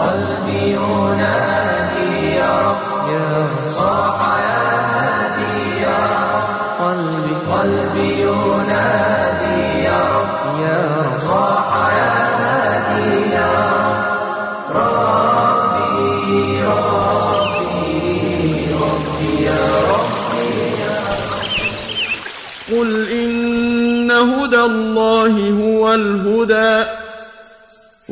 قلبي ينادي يا رب. يا صاح يا هادي يا رب. قلبي. قلبي ينادي يا رب. يا صاح يا هادي يا رب. ربي ربي ربي يا ربي. يا قل إن هدى الله هو الهدى.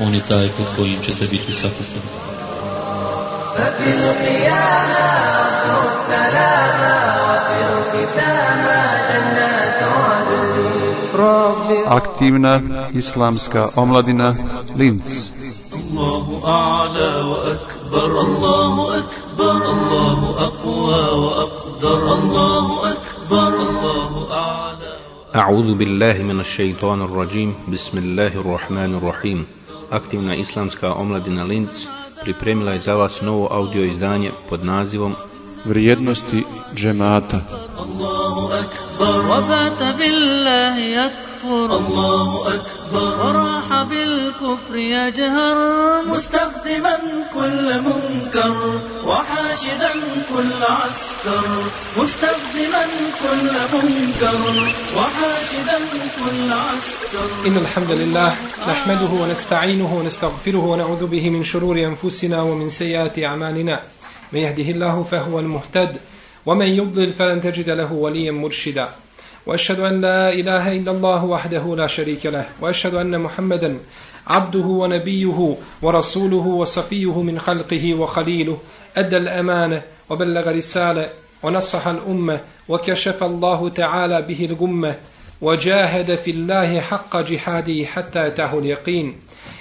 On je taj pod kojim ćete biti sakupani. ففي القيامة أرجو السلام وفي الختامة جنات عدن Aktivna islamska omladina Linz. الله أعلى وأكبر الله أكبر الله أقوى وأقدر الله أكبر الله أعلى أعوذ بالله من الشيطان الرجيم بسم الله الرحمن الرحيم aktivna islamska omladina Linz pripremila je za vas novo audio izdanje pod nazivom Vrijednosti džemata. Allahu akbar, يكفر. الله أكبر. وراح بالكفر يجهر. مستخدما كل منكر وحاشدا كل عسكر. مستخدما كل منكر وحاشدا كل عسكر. إن الحمد لله نحمده ونستعينه ونستغفره ونعوذ به من شرور أنفسنا ومن سيئات أعمالنا. من يهده الله فهو المهتد ومن يضلل فلن تجد له وليا مرشدا. وأشهد أن لا إله إلا الله وحده لا شريك له وأشهد أن محمدا عبده ونبيه ورسوله وصفيه من خلقه وخليله أدى الأمانة وبلغ رسالة ونصح الأمة وكشف الله تعالى به الغمة وجاهد في الله حق جهاده حتى أتاه اليقين.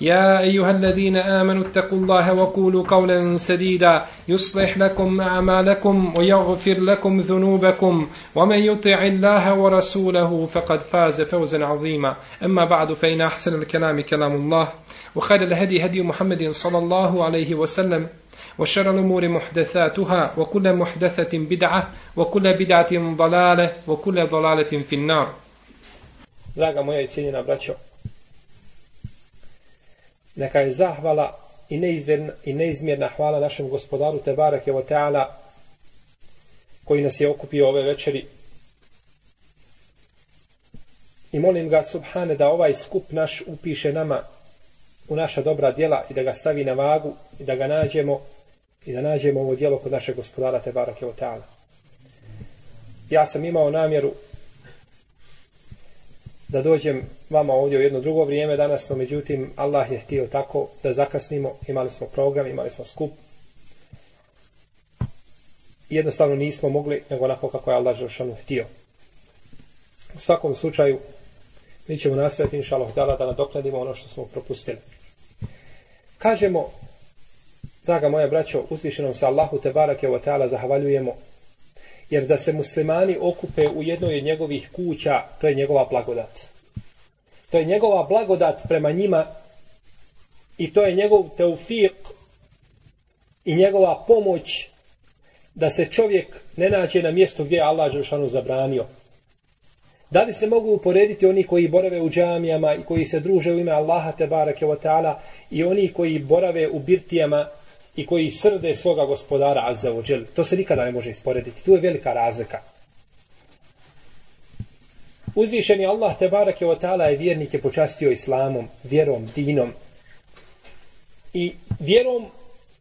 يا أيها الذين آمنوا اتقوا الله وقولوا قولا سديدا يصلح لكم أعمالكم ويغفر لكم ذنوبكم ومن يطع الله ورسوله فقد فاز فوزا عظيما أما بعد فإن أحسن الكلام كلام الله وخير الهدي هدي محمد صلى الله عليه وسلم وشر الأمور محدثاتها وكل محدثة بدعة وكل بدعة ضلالة وكل ضلالة في النار. Draga moja i cijenjena braćo, neka je zahvala i neizmjerna, i neizmjerna hvala našem gospodaru Tebareke je Teala koji nas je okupio ove večeri. I molim ga subhane da ovaj skup naš upiše nama u naša dobra djela i da ga stavi na vagu i da ga nađemo i da nađemo ovo djelo kod našeg gospodara Tebareke je Teala ja sam imao namjeru da dođem vama ovdje u jedno drugo vrijeme danas, no međutim Allah je htio tako da zakasnimo, imali smo program, imali smo skup. Jednostavno nismo mogli, nego onako kako je Allah Žešanu htio. U svakom slučaju, mi ćemo nastaviti, inša Allah, da nadoknadimo ono što smo propustili. Kažemo, draga moja braćo, uzvišenom se Allahu Tebarake wa ta'ala zahvaljujemo jer da se muslimani okupe u jednoj od njegovih kuća, to je njegova blagodat. To je njegova blagodat prema njima i to je njegov teufik i njegova pomoć da se čovjek ne nađe na mjestu gdje je Allah Žešanu zabranio. Da li se mogu uporediti oni koji borave u džamijama i koji se druže u ime Allaha te barake wa ta'ala i oni koji borave u birtijama i koji srde svoga gospodara Azza wa Jal. To se nikada ne može isporediti. Tu je velika razlika. Uzvišeni Allah te barake wa ta'ala je vjernike počastio islamom, vjerom, dinom. I vjerom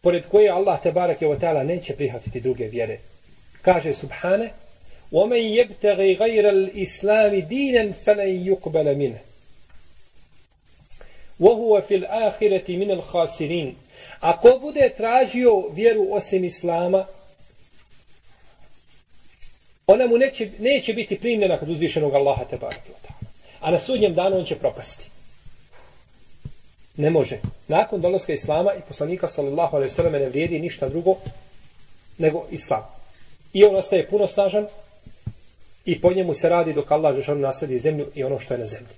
pored koje Allah te barake wa ta'ala neće prihvatiti druge vjere. Kaže Subhane, وَمَنْ يَبْتَغِ غَيْرَ الْإِسْلَامِ دِينًا فَلَنْ يُقْبَلَ مِنْهِ وَهُوَ فِي الْآخِرَةِ مِنَ الْخَاسِرِينَ Ako bude tražio vjeru osim Islama, ona mu neće, neće biti primljena kod uzvišenog Allaha te barake A na sudnjem danu on će propasti. Ne može. Nakon dolaska Islama i poslanika sallallahu alaihi sallam ne vrijedi ništa drugo nego Islam. I on ostaje puno snažan i po njemu se radi dok Allah Žešan ono nasledi zemlju i ono što je na zemlji.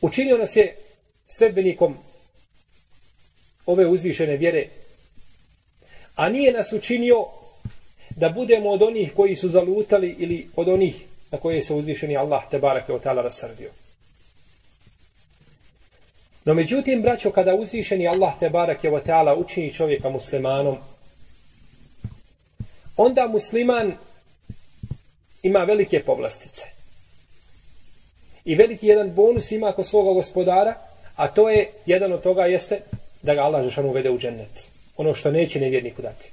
Učinio nas je sledbenikom ove uzvišene vjere, a nije nas učinio da budemo od onih koji su zalutali ili od onih na koje se uzvišeni Allah te barake o tala rasrdio. No međutim, braćo, kada uzvišeni Allah te barake o tala učini čovjeka muslimanom, onda musliman ima velike povlastice. I veliki jedan bonus ima kod svoga gospodara, a to je, jedan od toga jeste da ga Allah Žešanu uvede u džennet. Ono što neće nevjerniku dati.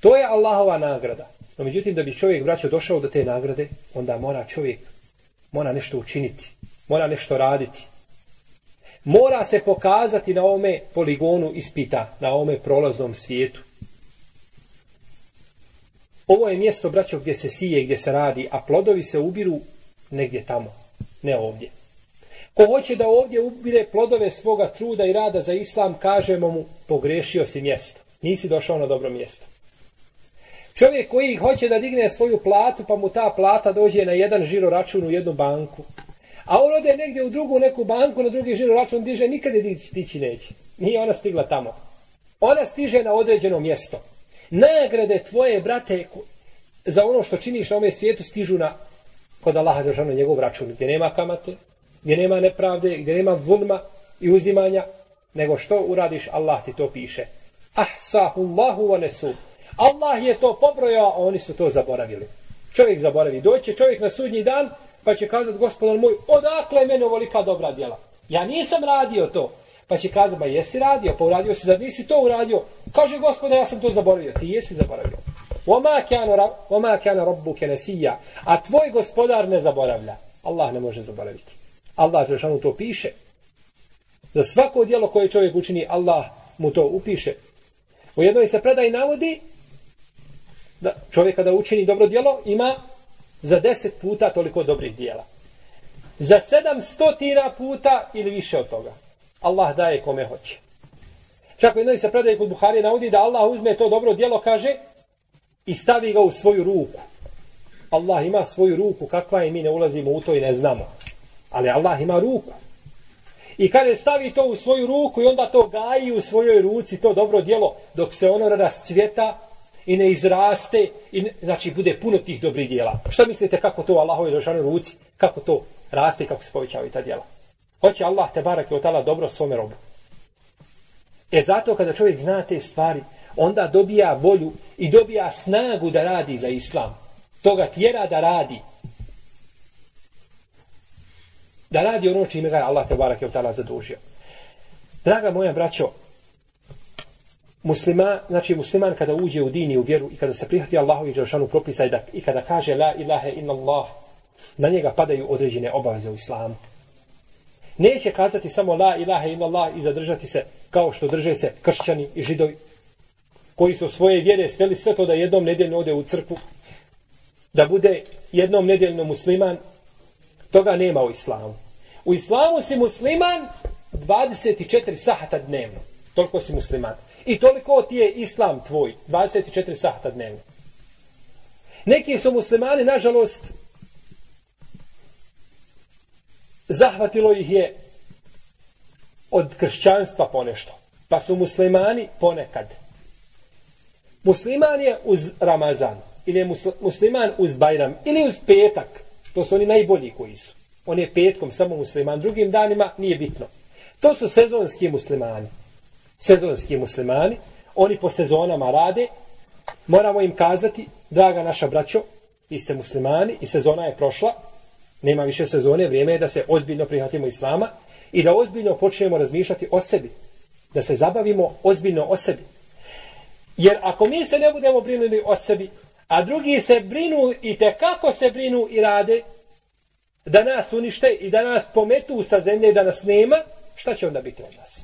To je Allahova nagrada. No međutim, da bi čovjek, braćo, došao do te nagrade, onda mora čovjek, mora nešto učiniti. Mora nešto raditi. Mora se pokazati na ome poligonu ispita, na ome prolaznom svijetu. Ovo je mjesto, braćo, gdje se sije, gdje se radi, a plodovi se ubiru negdje tamo, ne ovdje. Ko hoće da ovdje ubire plodove svoga truda i rada za islam, kažemo mu, pogrešio si mjesto. Nisi došao na dobro mjesto. Čovjek koji hoće da digne svoju platu, pa mu ta plata dođe na jedan žiro račun u jednu banku. A on ode negdje u drugu neku banku, na drugi žiro račun diže, nikad je dići, neće. Nije ona stigla tamo. Ona stiže na određeno mjesto. Nagrade tvoje, brate, za ono što činiš na ovom svijetu stižu na kod Allaha Đeršanu njegov račun, gdje nema kamate, gdje nema nepravde, gdje nema zulma i uzimanja, nego što uradiš, Allah ti to piše. Ahsahullahu wa nesu. Allah je to pobrojao, a oni su to zaboravili. Čovjek zaboravi. Doće čovjek na sudnji dan, pa će kazati, gospodar moj, odakle mene ovolika dobra djela? Ja nisam radio to. Pa će kazati, ba jesi radio, pa uradio si, da nisi to uradio. Kaže, gospodar, ja sam to zaboravio. Ti jesi zaboravio. Oma kana rabbu kenesija. A tvoj gospodar ne zaboravlja. Allah ne može zaboraviti. Allah Žešanu to piše. Za svako djelo koje čovjek učini, Allah mu to upiše. U jednoj se predaj navodi da čovjek kada učini dobro djelo ima za deset puta toliko dobrih djela. Za sedam stotina puta ili više od toga. Allah daje kome hoće. Čak u jednoj se predaj kod Buhari navodi da Allah uzme to dobro djelo, kaže, i stavi ga u svoju ruku. Allah ima svoju ruku, kakva je mi ne ulazimo u to i ne znamo. Ali Allah ima ruku. I kad je stavi to u svoju ruku i onda to gaji u svojoj ruci, to dobro djelo, dok se ono rascvjeta i ne izraste, i ne, znači bude puno tih dobrih djela. Što mislite kako to Allahove došanoj ruci, kako to raste i kako se povećavaju ta djela? Hoće Allah te barak i otala dobro svome robu. E zato kada čovjek zna te stvari, onda dobija volju i dobija snagu da radi za islam. Toga tjera da radi. Da radi ono čime ga je Allah te barak je od tala zadužio. Draga moja braćo, muslima, znači musliman kada uđe u dini u vjeru i kada se prihvati Allahu i Đelšanu propisa i, da, i kada kaže la ilaha illallah, Allah, na njega padaju određene obaveze u islamu. Neće kazati samo la ilaha illallah Allah i zadržati se kao što drže se kršćani i židovi koji su svoje vjere sveli sve to da jednom nedjeljno ode u crkvu, da bude jednom nedjeljno musliman, toga nema u islamu. U islamu si musliman 24 sahata dnevno. Toliko si musliman. I toliko ti je islam tvoj. 24 sahata dnevno. Neki su muslimani, nažalost, zahvatilo ih je od kršćanstva ponešto. Pa su muslimani ponekad musliman je uz Ramazan ili je musliman uz Bajram ili uz petak to su oni najbolji koji su. On je petkom samo musliman drugim danima nije bitno. To su sezonski muslimani. Sezonski muslimani oni po sezonama rade. Moramo im kazati draga naša braćo vi ste muslimani i sezona je prošla. Nema više sezone vrijeme je da se ozbiljno prihvatimo islama i da ozbiljno počnemo razmišljati o sebi da se zabavimo ozbiljno o sebi. Jer ako mi se ne budemo brinuli o sebi, a drugi se brinu i te kako se brinu i rade, da nas unište i da nas pometu sa zemlje da nas nema, šta će onda biti od nas?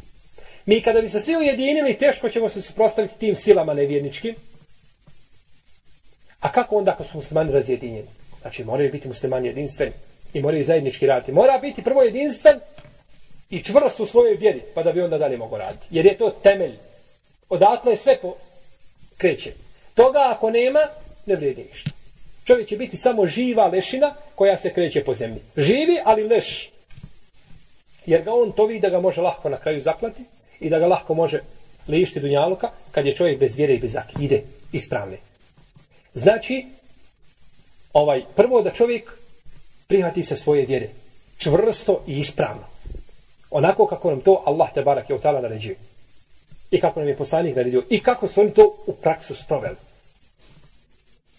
Mi kada bi se svi ujedinili, teško ćemo se suprostaviti tim silama nevjerničkim. A kako onda ako su muslimani razjedinjeni? Znači moraju biti muslimani jedinstveni i moraju zajednički raditi. Mora biti prvo jedinstven i čvrst u svojoj vjeri, pa da bi onda dalje mogo raditi. Jer je to temelj. Odatle sve po... kreće. Toga ako nema, ne vrijedi ništa. Čovjek će biti samo živa lešina koja se kreće po zemlji. Živi, ali leš. Jer ga on to vidi da ga može lahko na kraju zaklati i da ga lahko može lišti dunjaluka kad je čovjek bez vjere i bez akide ispravne. Znači, ovaj, prvo da čovjek prihvati se svoje vjere. Čvrsto i ispravno. Onako kako nam to Allah te barak je utala naređio. I kako nam je poslanik naredio. I kako su oni to u praksu sproveli.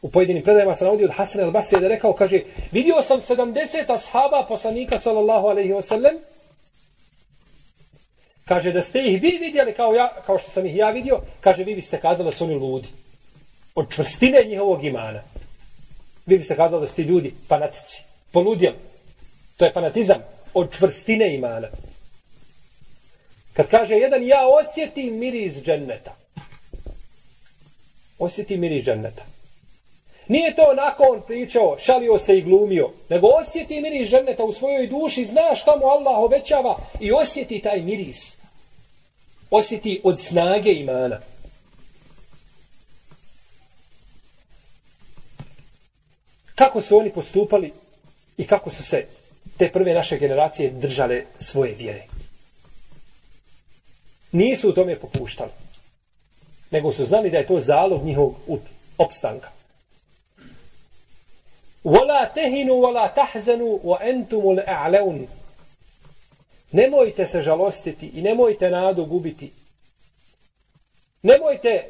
U pojedinim predajama se navodi od Hasan al-Basri da je rekao, kaže, vidio sam 70 ashaba poslanika sallallahu alaihi wa sallam, kaže da ste ih vi vidjeli kao, ja, kao što sam ih ja vidio, kaže vi biste kazali da su oni ludi. Od čvrstine njihovog imana. Vi biste kazali da su ti ljudi fanatici. Poludjeli. To je fanatizam. Od čvrstine imana. Kad kaže jedan, ja osjetim miris dženneta. Osjetim miris dženneta. Nije to onako on pričao, šalio se i glumio, nego osjeti miris ženeta u svojoj duši, zna šta mu Allah obećava i osjeti taj miris. Osjeti od snage imana. Kako su oni postupali i kako su se te prve naše generacije držale svoje vjere. Nisu u tome popuštali. Nego su znali da je to zalog njihovog opstanka. وَلَا تَهِنُوا وَلَا تَحْزَنُوا وَأَنْتُمُ الْأَعْلَوْنِ Nemojte se žalostiti i nemojte nadu gubiti. Nemojte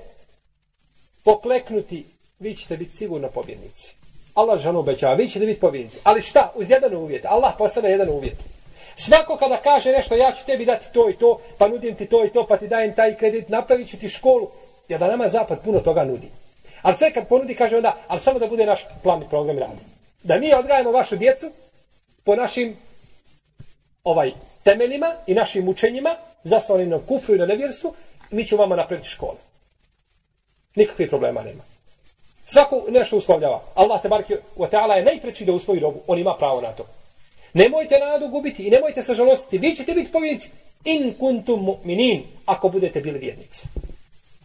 pokleknuti, vi ćete biti sigurno pobjednici. Allah žano obećava, vi ćete biti pobjednici. Ali šta? Uz jedan uvjet. Allah postane jedan uvjet. Svako kada kaže nešto, ja ću tebi dati to i to, pa nudim ti to i to, pa ti dajem taj kredit, napravit ću ti školu. Ja da nama zapad puno toga nudi. Ali sve kad ponudi, kaže onda, ali samo da bude naš plan i program radi. Da mi odgajamo vašu djecu po našim ovaj temeljima i našim učenjima, zasnovanim na kufru i na nevjerstvu, mi ćemo vama napraviti škole. Nikakve problema nema. Svako nešto uslovljava. Allah te barke wa ta'ala je najpreći da usvoji robu. On ima pravo na to. Nemojte nadu gubiti i nemojte se žalostiti. Vi ćete biti povjednici. In kuntum mu'minin. Ako budete bili vjernici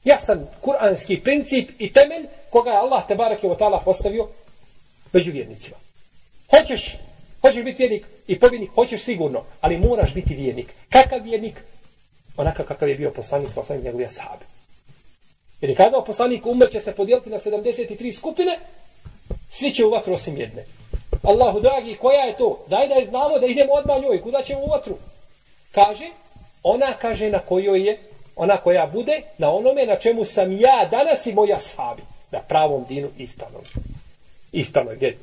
jasan kuranski princip i temelj koga je Allah te barake wa ta'ala postavio među vjernicima. Hoćeš, hoćeš biti vjernik i pobjednik, hoćeš sigurno, ali moraš biti vjernik. Kakav vjernik? Onakav kakav je bio poslanik sa osnovim njegovih sahabe. Jer je kazao poslanik, umr će se podijeliti na 73 skupine, svi će u vatru osim jedne. Allahu dragi, koja je to? Daj da je znamo da idemo odmah njoj, kuda ćemo u vatru? Kaže, ona kaže na kojoj je ona koja bude na onome na čemu sam ja danas i moja sabi. Na pravom dinu ispravnom. Ispravnoj vjeri.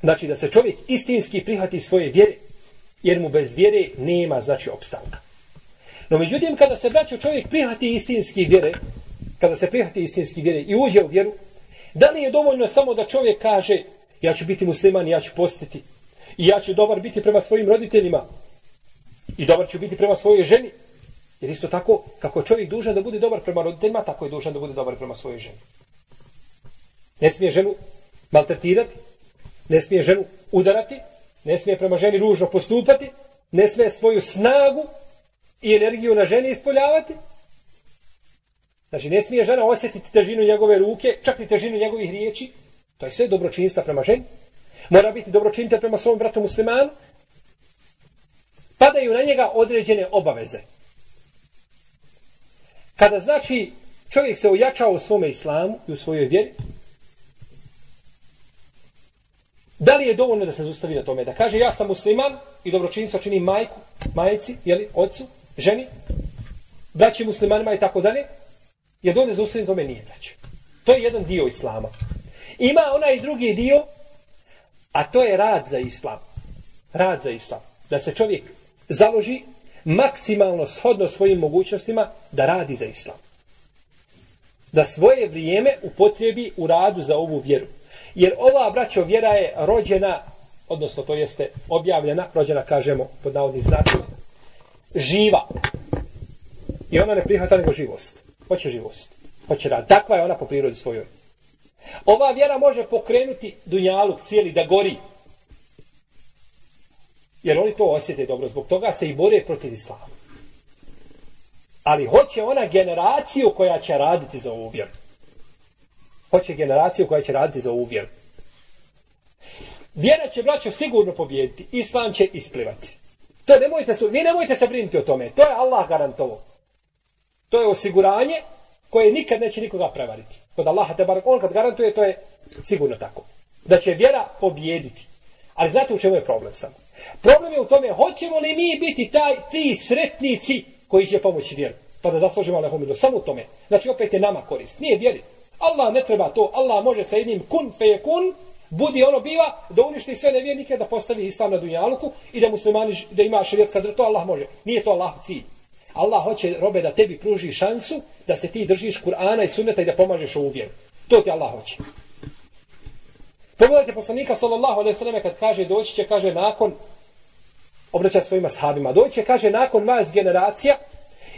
Znači da se čovjek istinski prihvati svoje vjere, jer mu bez vjere nema znači opstanka. No međutim, kada se braćo čovjek prihvati istinski vjere, kada se prihvati istinski vjere i uđe u vjeru, da li je dovoljno samo da čovjek kaže ja ću biti musliman, ja ću postiti i ja ću dobar biti prema svojim roditeljima i dobar ću biti prema svojoj ženi Jer isto tako, kako je čovjek dužan da bude dobar prema roditeljima, tako je dužan da bude dobar prema svojoj ženi. Ne smije ženu maltretirati, ne smije ženu udarati, ne smije prema ženi ružno postupati, ne smije svoju snagu i energiju na ženi ispoljavati. Znači, ne smije žena osjetiti težinu njegove ruke, čak i težinu njegovih riječi. To je sve dobročinstva prema ženi. Mora biti dobročinite prema svom bratu muslimanu. Padaju na njega određene obaveze. Kada znači čovjek se ojačao u svome islamu i u svojoj vjeri, da li je dovoljno da se zustavi na tome? Da kaže ja sam musliman i dobročinstvo čini majku, majici, jeli, ocu, ženi, braći muslimanima i tako dalje, je dovoljno da se zustavi na tome? Nije braći. To je jedan dio islama. Ima onaj drugi dio, a to je rad za islam. Rad za islam. Da se čovjek založi maksimalno shodno svojim mogućnostima da radi za islam. Da svoje vrijeme upotrebi u radu za ovu vjeru. Jer ova, braćo, vjera je rođena, odnosno to jeste objavljena, rođena, kažemo, pod navodnim znacima, živa. I ona ne prihvata nego živost. Hoće živost. Hoće rad. Takva je ona po prirodi svojoj. Ova vjera može pokrenuti dunjaluk cijeli da gori. Jer oni to osjete dobro. Zbog toga se i bore protiv islama. Ali hoće ona generaciju koja će raditi za ovu vjeru. Hoće generaciju koja će raditi za ovu vjeru. Vjera će, braćo, sigurno pobijediti. Islam će isplivati. To nemojte su, vi nemojte se brinuti o tome. To je Allah garantovo. To je osiguranje koje nikad neće nikoga prevariti. Kod Allaha te barak, on kad garantuje, to je sigurno tako. Da će vjera pobijediti. Ali znate u čemu je problem samo? Problem je u tome, hoćemo li mi biti taj, ti sretnici koji će pomoći vjeru? Pa da zaslužimo Allahom milost. Samo u tome. Znači opet je nama korist. Nije vjeri. Allah ne treba to. Allah može sa jednim kun fe kun, budi ono biva, da uništi sve nevjernike, da postavi islam na dunjaluku i da muslimani, da ima širijetska drž, to Allah može. Nije to Allah cilj. Allah hoće, robe, da tebi pruži šansu da se ti držiš Kur'ana i sunneta i da pomažeš ovu vjeru. To ti Allah hoće. Pogledajte poslanika sallallahu alaihi sallam kad kaže doći će, kaže nakon obraća svojima sahabima, doći će, kaže nakon vas generacija,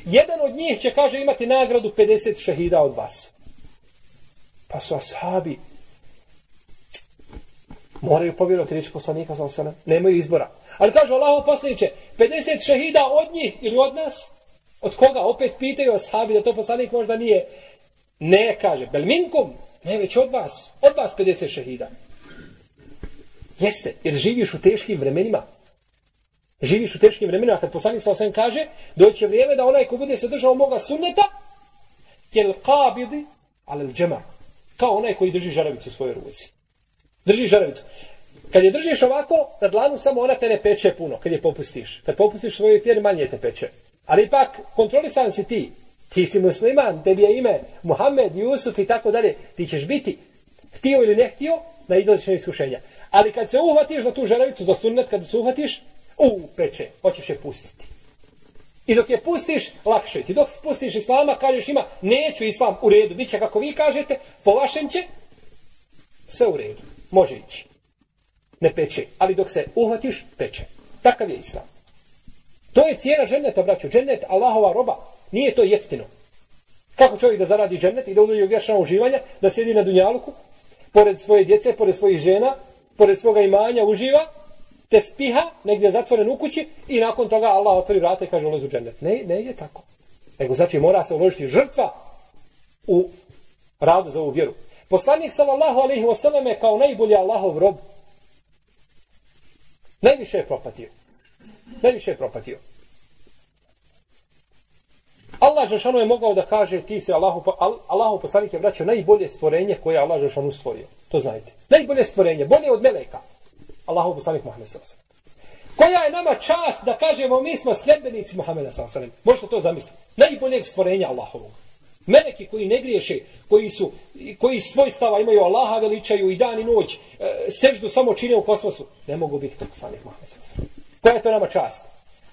jedan od njih će, kaže, imati nagradu 50 šehida od vas. Pa su ashabi moraju povjerovati riječ poslanika sallallahu alaihi sallam, nemaju izbora. Ali kaže Allahu poslaniće, 50 šehida od njih ili od nas, od koga opet pitaju ashabi da to poslanik možda nije, ne kaže, bel minkum, ne već od vas, od vas 50 šehida. Jeste, jer živiš u teškim vremenima. Živiš u teškim vremenima, kad poslanik sa osam kaže, doće vrijeme da onaj ko bude se držao moga sunneta, kel qabidi ale džema, kao onaj koji drži žaravicu u svojoj ruci. Drži žaravicu. Kad je držiš ovako, na dlanu samo ona te ne peče puno, kad je popustiš. Kad popustiš svoju fjeri, manje te peče. Ali ipak, kontrolisan si ti. Ti si musliman, tebi je ime Muhammed, Jusuf i tako dalje. Ti ćeš biti, htio ili ne htio, na izlazišnje iskušenja. Ali kad se uhvatiš za tu žaravicu, za sunnet, kad se uhvatiš, u, peče, hoćeš je pustiti. I dok je pustiš, lakše ti. Dok pustiš islama, kažeš ima, neću islam u redu, bit će kako vi kažete, po vašem će, sve u redu, može ići. Ne peče, ali dok se uhvatiš, peče. Takav je islam. To je cijena dženeta, braću. Dženet, Allahova roba, nije to jeftino. Kako čovjek da zaradi dženet i da udođe u vješana uživanja, da sjedi na dunjaluku, pored svoje djece, pored svojih žena, pored svoga imanja uživa, te spiha, negdje je zatvoren u kući i nakon toga Allah otvori vrata i kaže ulezu džennet. Ne, ne je tako. Nego znači mora se uložiti žrtva u radu za ovu vjeru. Poslanik sallallahu alaihi wa sallam je kao najbolji Allahov rob. Najviše je propatio. Najviše je propatio. Allah Žešanu je mogao da kaže ti se Allahu, Allahu poslanik je vraćao najbolje stvorenje koje je Allah Žešanu stvorio. To znajte. Najbolje stvorenje, bolje od meleka. Allahu poslanik Muhammed s.a.v. Koja je nama čast da kažemo mi smo sljedbenici Muhammeda s.a.v. Možete to zamisliti. Najboljeg stvorenja Allahovog. Meleki koji ne griješe, koji su, koji svoj stava imaju Allaha veličaju i dan i noć, e, seždu samo čine u kosmosu, ne mogu biti kao poslanik Muhammed s.a.v. Koja je to nama čast?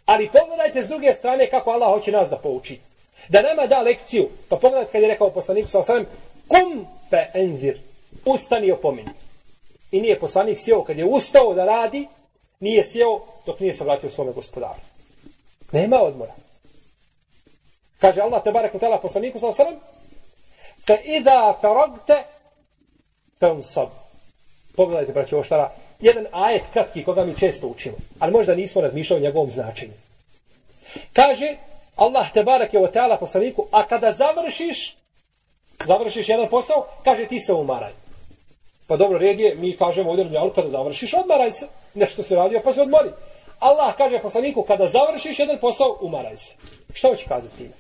Ali pogledajte s druge strane kako Allah hoće nas da pouči. Da nama da lekciju. Pa pogledajte kad je rekao poslanik sa s.a.v. Kum pe enzir. Ustani i opomeni. I nije poslanik sjeo kad je ustao da radi, nije sjeo dok nije se vratio svome gospodaru. Nema odmora. Kaže Allah te barek utala poslaniku sa osram, fe idha faragte fensab. Pogledajte, braći, ovo štara, jedan ajet kratki koga mi često učimo, ali možda nismo razmišljali o njegovom značenju. Kaže Allah te barek je teala poslaniku, a kada završiš, završiš jedan posao, kaže ti se umaraj. Pa dobro, red je, mi kažemo ovdje na kada završiš, odmaraj se. Nešto se radio, pa se odmori. Allah kaže poslaniku, kada završiš jedan posao, umaraj se. Što hoće kazati time?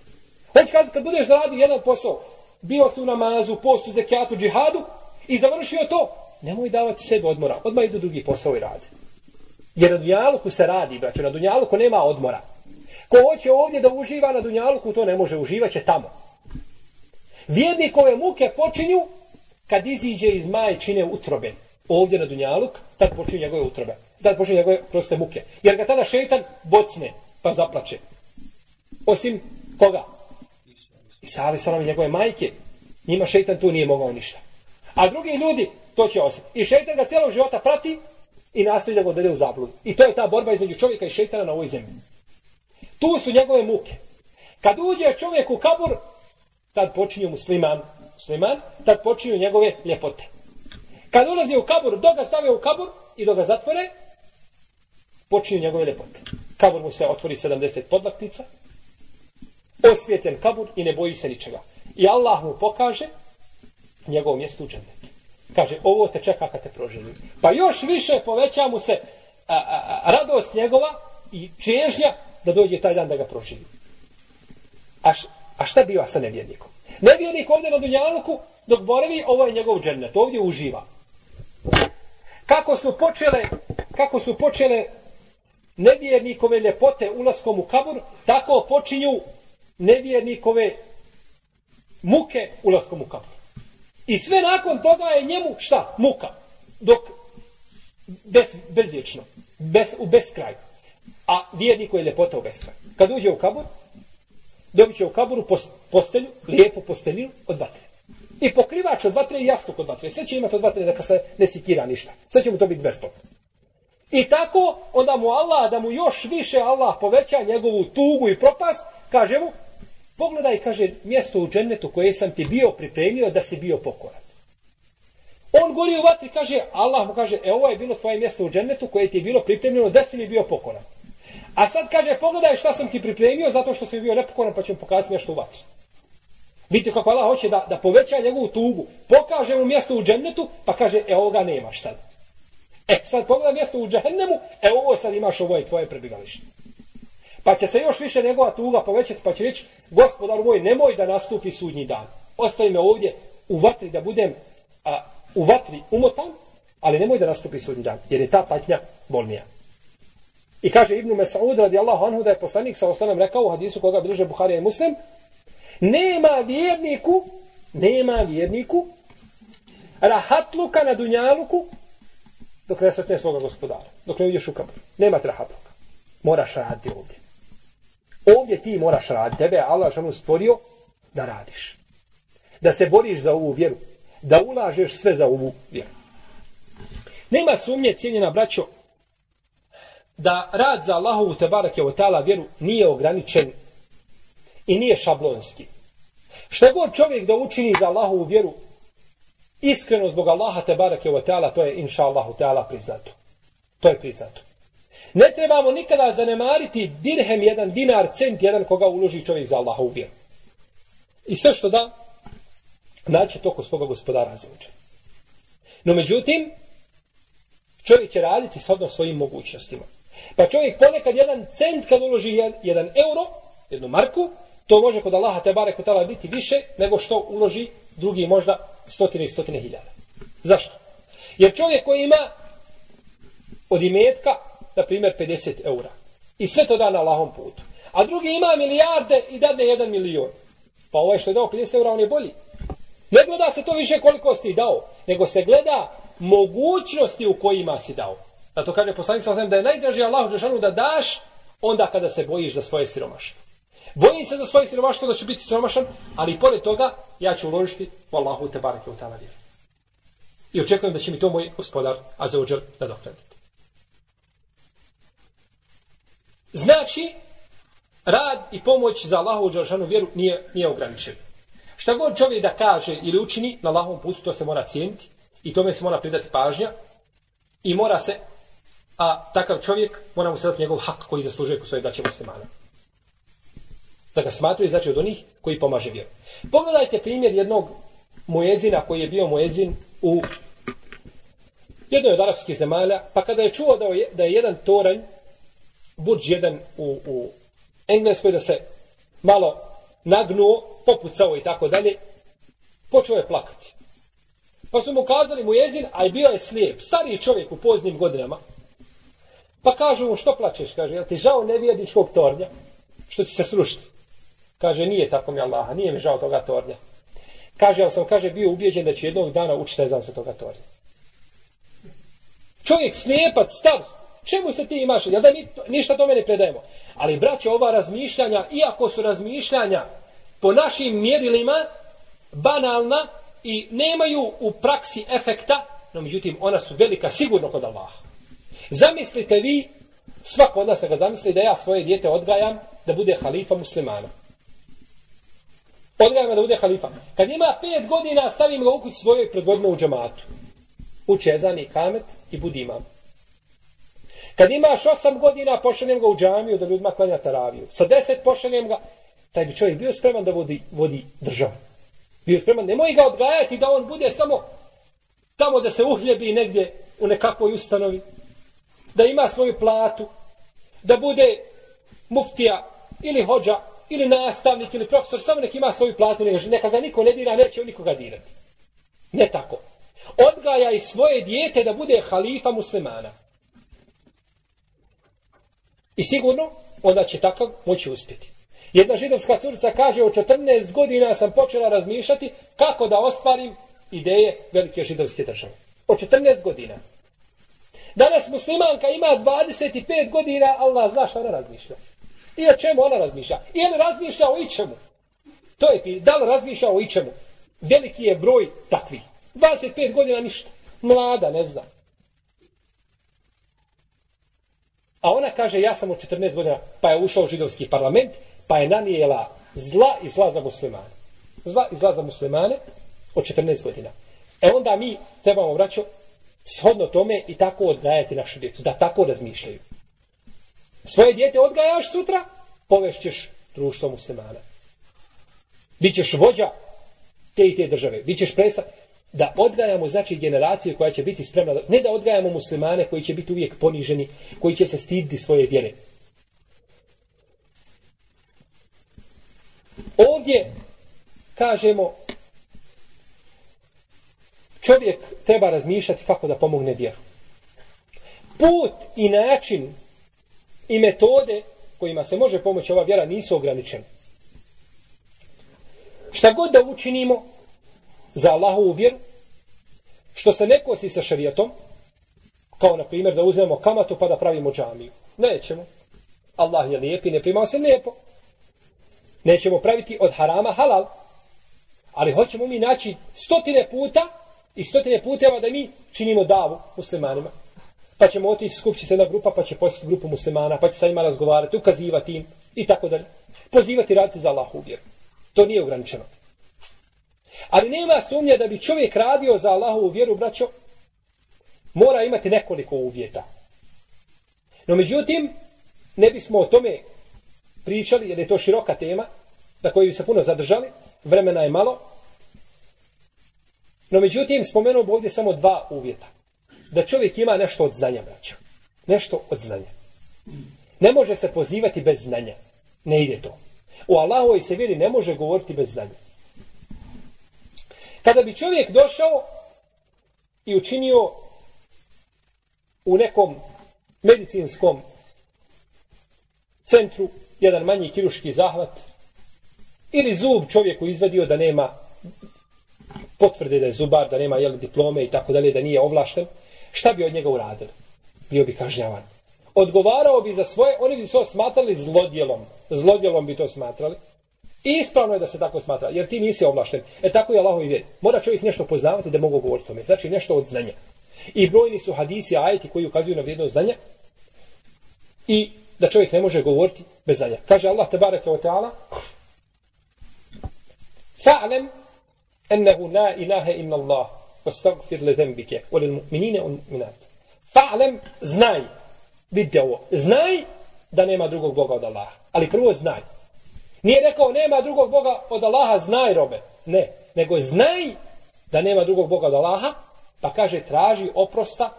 Hoće kazati, kad budeš zaradio jedan posao, bio si u namazu, postu, zekijatu, džihadu i završio to, nemoj davati sebi odmora. Odmah idu drugi posao i radi. Jer na dunjaluku se radi, braću, na dunjaluku nema odmora. Ko hoće ovdje da uživa na dunjaluku, to ne može, uživaće tamo. Vjernikove muke počinju kad iziđe iz majčine utrobe, ovdje na Dunjaluk, tad počinje njegove utrobe. Tad počinje njegove proste muke. Jer ga tada šeitan bocne, pa zaplače. Osim koga? Isa ali salam njegove majke. Njima šeitan tu nije mogao ništa. A drugi ljudi to će osjetiti. I šeitan ga cijelog života prati i nastoji da ga odvede u zabludu. I to je ta borba između čovjeka i šeitana na ovoj zemlji. Tu su njegove muke. Kad uđe čovjek u kabur, tad počinju musliman, musliman, tad počinju njegove ljepote. Kad ulazi u kabur, dok ga stave u kabur i dok ga zatvore, počinju njegove ljepote. Kabur mu se otvori 70 podlaktica, osvjetljen kabur i ne boji se ničega. I Allah mu pokaže njegovo mjesto u džennetu. Kaže, ovo te čeka kad te proželi. Pa još više poveća mu se a, a, a, radost njegova i čežnja da dođe taj dan da ga proživi. A, š, a šta biva sa nevjernikom? Nevjernik ovdje na Dunjaluku, dok boravi, ovo je njegov džennet, ovdje uživa. Kako su počele, kako su počele nevjernikove ljepote ulaskom u kabur, tako počinju nevjernikove muke ulaskom u kabur. I sve nakon toga je njemu šta? Muka. Dok bez, bezvječno. Bez, u beskraj. A vjerniku je ljepota u beskraj. Kad uđe u kabur, dobit će u kaburu postelju, lijepu postelju od vatre. I pokrivač od vatre i jastuk od vatre. Sve će imati od vatre neka se ne sikira ništa. Sve će mu to biti besplatno. I tako, onda mu Allah, da mu još više Allah poveća njegovu tugu i propast, kaže mu, pogledaj, kaže, mjesto u džennetu koje sam ti bio pripremio da si bio pokoran. On gori u vatri, kaže, Allah mu kaže, e ovo je bilo tvoje mjesto u džennetu koje ti je bilo pripremljeno da si mi bio pokoran. A sad kaže, pogledaj šta sam ti pripremio zato što si bio nepokoran pa ću mu pokazati nešto u vatri. Vidite kako Allah hoće da, da poveća njegovu tugu. Pokaže mu mjesto u džennetu, pa kaže, e ovoga nemaš sad. E sad pogledaj mjesto u džehennemu, e ovo sad imaš, ovo je tvoje prebivalište. Pa će se još više njegova tuga povećati, pa će reći, gospodar moj, nemoj da nastupi sudnji dan. Ostavi me ovdje u vatri da budem a, u vatri umotan, ali nemoj da nastupi sudnji dan, jer je ta patnja bolnija. I kaže Ibnu Mesaud radijallahu anhu da je poslanik sa osanem rekao u hadisu koga bliže Buharija i Muslim, nema vjerniku, nema vjerniku, rahatluka na dunjaluku, dok ne sretne svoga gospodara, dok ne uđeš u kabur. Nema rahatluka. Moraš raditi ovdje. Ovdje ti moraš raditi. Tebe je Allah žanu stvorio da radiš. Da se boriš za ovu vjeru. Da ulažeš sve za ovu vjeru. Nema sumnje, cijenjena braćo, da rad za Allahovu te barake o vjeru nije ograničen i nije šablonski. Što god čovjek da učini za Allahovu vjeru iskreno zbog Allaha te barake o to je inša Allahu teala priznato. To je priznato. Ne trebamo nikada zanemariti dirhem jedan, dinar, cent jedan koga uloži čovjek za Allaha vjeru. I sve što da, naće to kod svoga gospodara za. No međutim, čovjek će raditi shodno svojim mogućnostima. Pa čovjek ponekad jedan cent kad uloži jedan euro, jednu marku, to može kod Allaha te barek utala biti više nego što uloži drugi možda stotine i stotine hiljada. Zašto? Jer čovjek koji ima od imetka na primjer 50 eura. I sve to da na lahom putu. A drugi ima milijarde i dadne jedan milion. Pa ovaj što je dao 50 eura, on je bolji. Ne gleda se to više koliko si dao, nego se gleda mogućnosti u kojima si dao. Da kaže poslanik sa da je najdraži Allah Žešanu da daš onda kada se bojiš za svoje siromaštvo. Bojim se za svoje siromaštvo da ću biti siromašan, ali pored toga ja ću uložiti u Allahu te barake u tala vjeru. I očekujem da će mi to moj gospodar Azeođer nadoknaditi. Znači, rad i pomoć za Allahovu Đelšanu vjeru nije, nije ograničen. Šta god čovjek da kaže ili učini na Allahovom putu, to se mora cijeniti i tome se mora pridati pažnja i mora se, a takav čovjek mora mu se dati njegov hak koji zaslužuje kod svoje braće muslimana. Da ga smatruje znači od onih koji pomaže vjeru. Pogledajte primjer jednog mujezina koji je bio mujezin u jednoj od arapskih zemalja, pa kada je čuo da je, da je jedan toranj Burđ jedan u, u Engleskoj da se malo nagnuo, popucao i tako dalje, počeo je plakati. Pa su mu kazali mu jezin, a bio je slijep, stariji čovjek u poznim godinama. Pa kažu mu, što plačeš? Kaže, jel ti žao nevjerničkog tornja? Što će se srušiti? Kaže, nije tako mi Allaha, nije mi žao toga tornja. Kaže, ali sam, kaže, bio ubijeđen da će jednog dana učiti znam se toga tornja. Čovjek slijepac, stav, Čemu se ti imaš? Jel da mi to, ništa tome ne predajemo? Ali, braće, ova razmišljanja, iako su razmišljanja po našim mjerilima, banalna i nemaju u praksi efekta, no međutim ona su velika sigurno kod Allaha. Zamislite vi, svako od nas ga zamisli da ja svoje dijete odgajam da bude halifa muslimana. Odgajam da bude halifa. Kad ima pet godina, stavim ga u kući svojoj predvodno u džamatu. Uče ezan i kamet i budi imam. Kad imaš osam godina, pošaljem ga u džamiju da ljudima klanja taraviju. Sa deset pošaljem ga, taj bi čovjek bio spreman da vodi, vodi državu. Bio spreman, nemoj ga odgajati da on bude samo tamo da se uhljebi negdje u nekakvoj ustanovi, da ima svoju platu, da bude muftija ili hođa ili nastavnik ili profesor, samo nek ima svoju platu, neka ga niko ne dira, neće nikoga dirati. Ne tako. Odgaja i svoje dijete da bude halifa muslimana. I sigurno, onda će takav moći uspjeti. Jedna židovska curica kaže, od 14 godina sam počela razmišljati kako da ostvarim ideje velike židovske države. Od 14 godina. Danas muslimanka ima 25 godina, Allah zna šta ona razmišlja. I o čemu ona razmišlja? I ona razmišlja o ičemu. To je da li razmišlja o ičemu? Veliki je broj takvih. 25 godina ništa. Mlada, ne znam. A ona kaže, ja sam od 14 godina, pa je ušla u židovski parlament, pa je nanijela zla i zla za muslimane. Zla i zla za muslimane od 14 godina. E onda mi trebamo, braćo, shodno tome i tako odgajati našu djecu, da tako razmišljaju. Svoje djete odgajaš sutra, povešćeš društvo muslimana. Bićeš vođa te i te države. Bićeš predstav da odgajamo znači generaciju koja će biti spremna, ne da odgajamo muslimane koji će biti uvijek poniženi, koji će se stiditi svoje vjere. Ovdje kažemo čovjek treba razmišljati kako da pomogne vjeru. Put i način i metode kojima se može pomoći ova vjera nisu ograničene. Šta god da učinimo za Allahovu vjeru, što se ne kosi sa šarijatom, kao na primjer da uzmemo kamatu pa da pravimo džamiju. Nećemo. Allah je lijep i ne primao se lijepo. Nećemo praviti od harama halal. Ali hoćemo mi naći stotine puta i stotine puteva da mi činimo davu muslimanima. Pa ćemo otići skupći se jedna grupa, pa će posjeti grupu muslimana, pa će sa njima razgovarati, ukazivati im i tako dalje. Pozivati raditi za Allahu vjeru. To nije ograničeno. Ali nema sumnje da bi čovjek radio za Allahovu vjeru, braćo, mora imati nekoliko uvjeta. No međutim, ne bismo o tome pričali, jer je to široka tema, na kojoj bi se puno zadržali, vremena je malo. No međutim, spomenuo bi ovdje samo dva uvjeta. Da čovjek ima nešto od znanja, braćo. Nešto od znanja. Ne može se pozivati bez znanja. Ne ide to. U Allahovoj se vjeri ne može govoriti bez znanja. Kada bi čovjek došao i učinio u nekom medicinskom centru jedan manji kiruški zahvat ili zub čovjeku izvadio da nema potvrde da je zubar, da nema jeli, diplome i tako dalje, da nije ovlašten, šta bi od njega uradili? Bio bi kažnjavan. Odgovarao bi za svoje, oni bi to smatrali zlodjelom. Zlodjelom bi to smatrali. I ispravno je da se tako smatra, jer ti nisi ovlašten. E tako je Allahovi vjer. Mora čovjek nešto poznavati da mogu govoriti tome. Znači nešto od znanja. I brojni su hadisi, ajeti koji ukazuju na vrijednost znanja. I da čovjek ne može govoriti bez znanja. Kaže Allah tebareke wa ta'ala Fa'lem ennehu la ilaha inna Allah wastagfir le zembike u lil mu'minine un minat. Fa'lem znaj vidite ovo. Znaj da nema drugog Boga od Allaha. Ali prvo znaj. Nije rekao nema drugog Boga od Allaha, znaj robe. Ne, nego znaj da nema drugog Boga od Allaha, pa kaže traži oprosta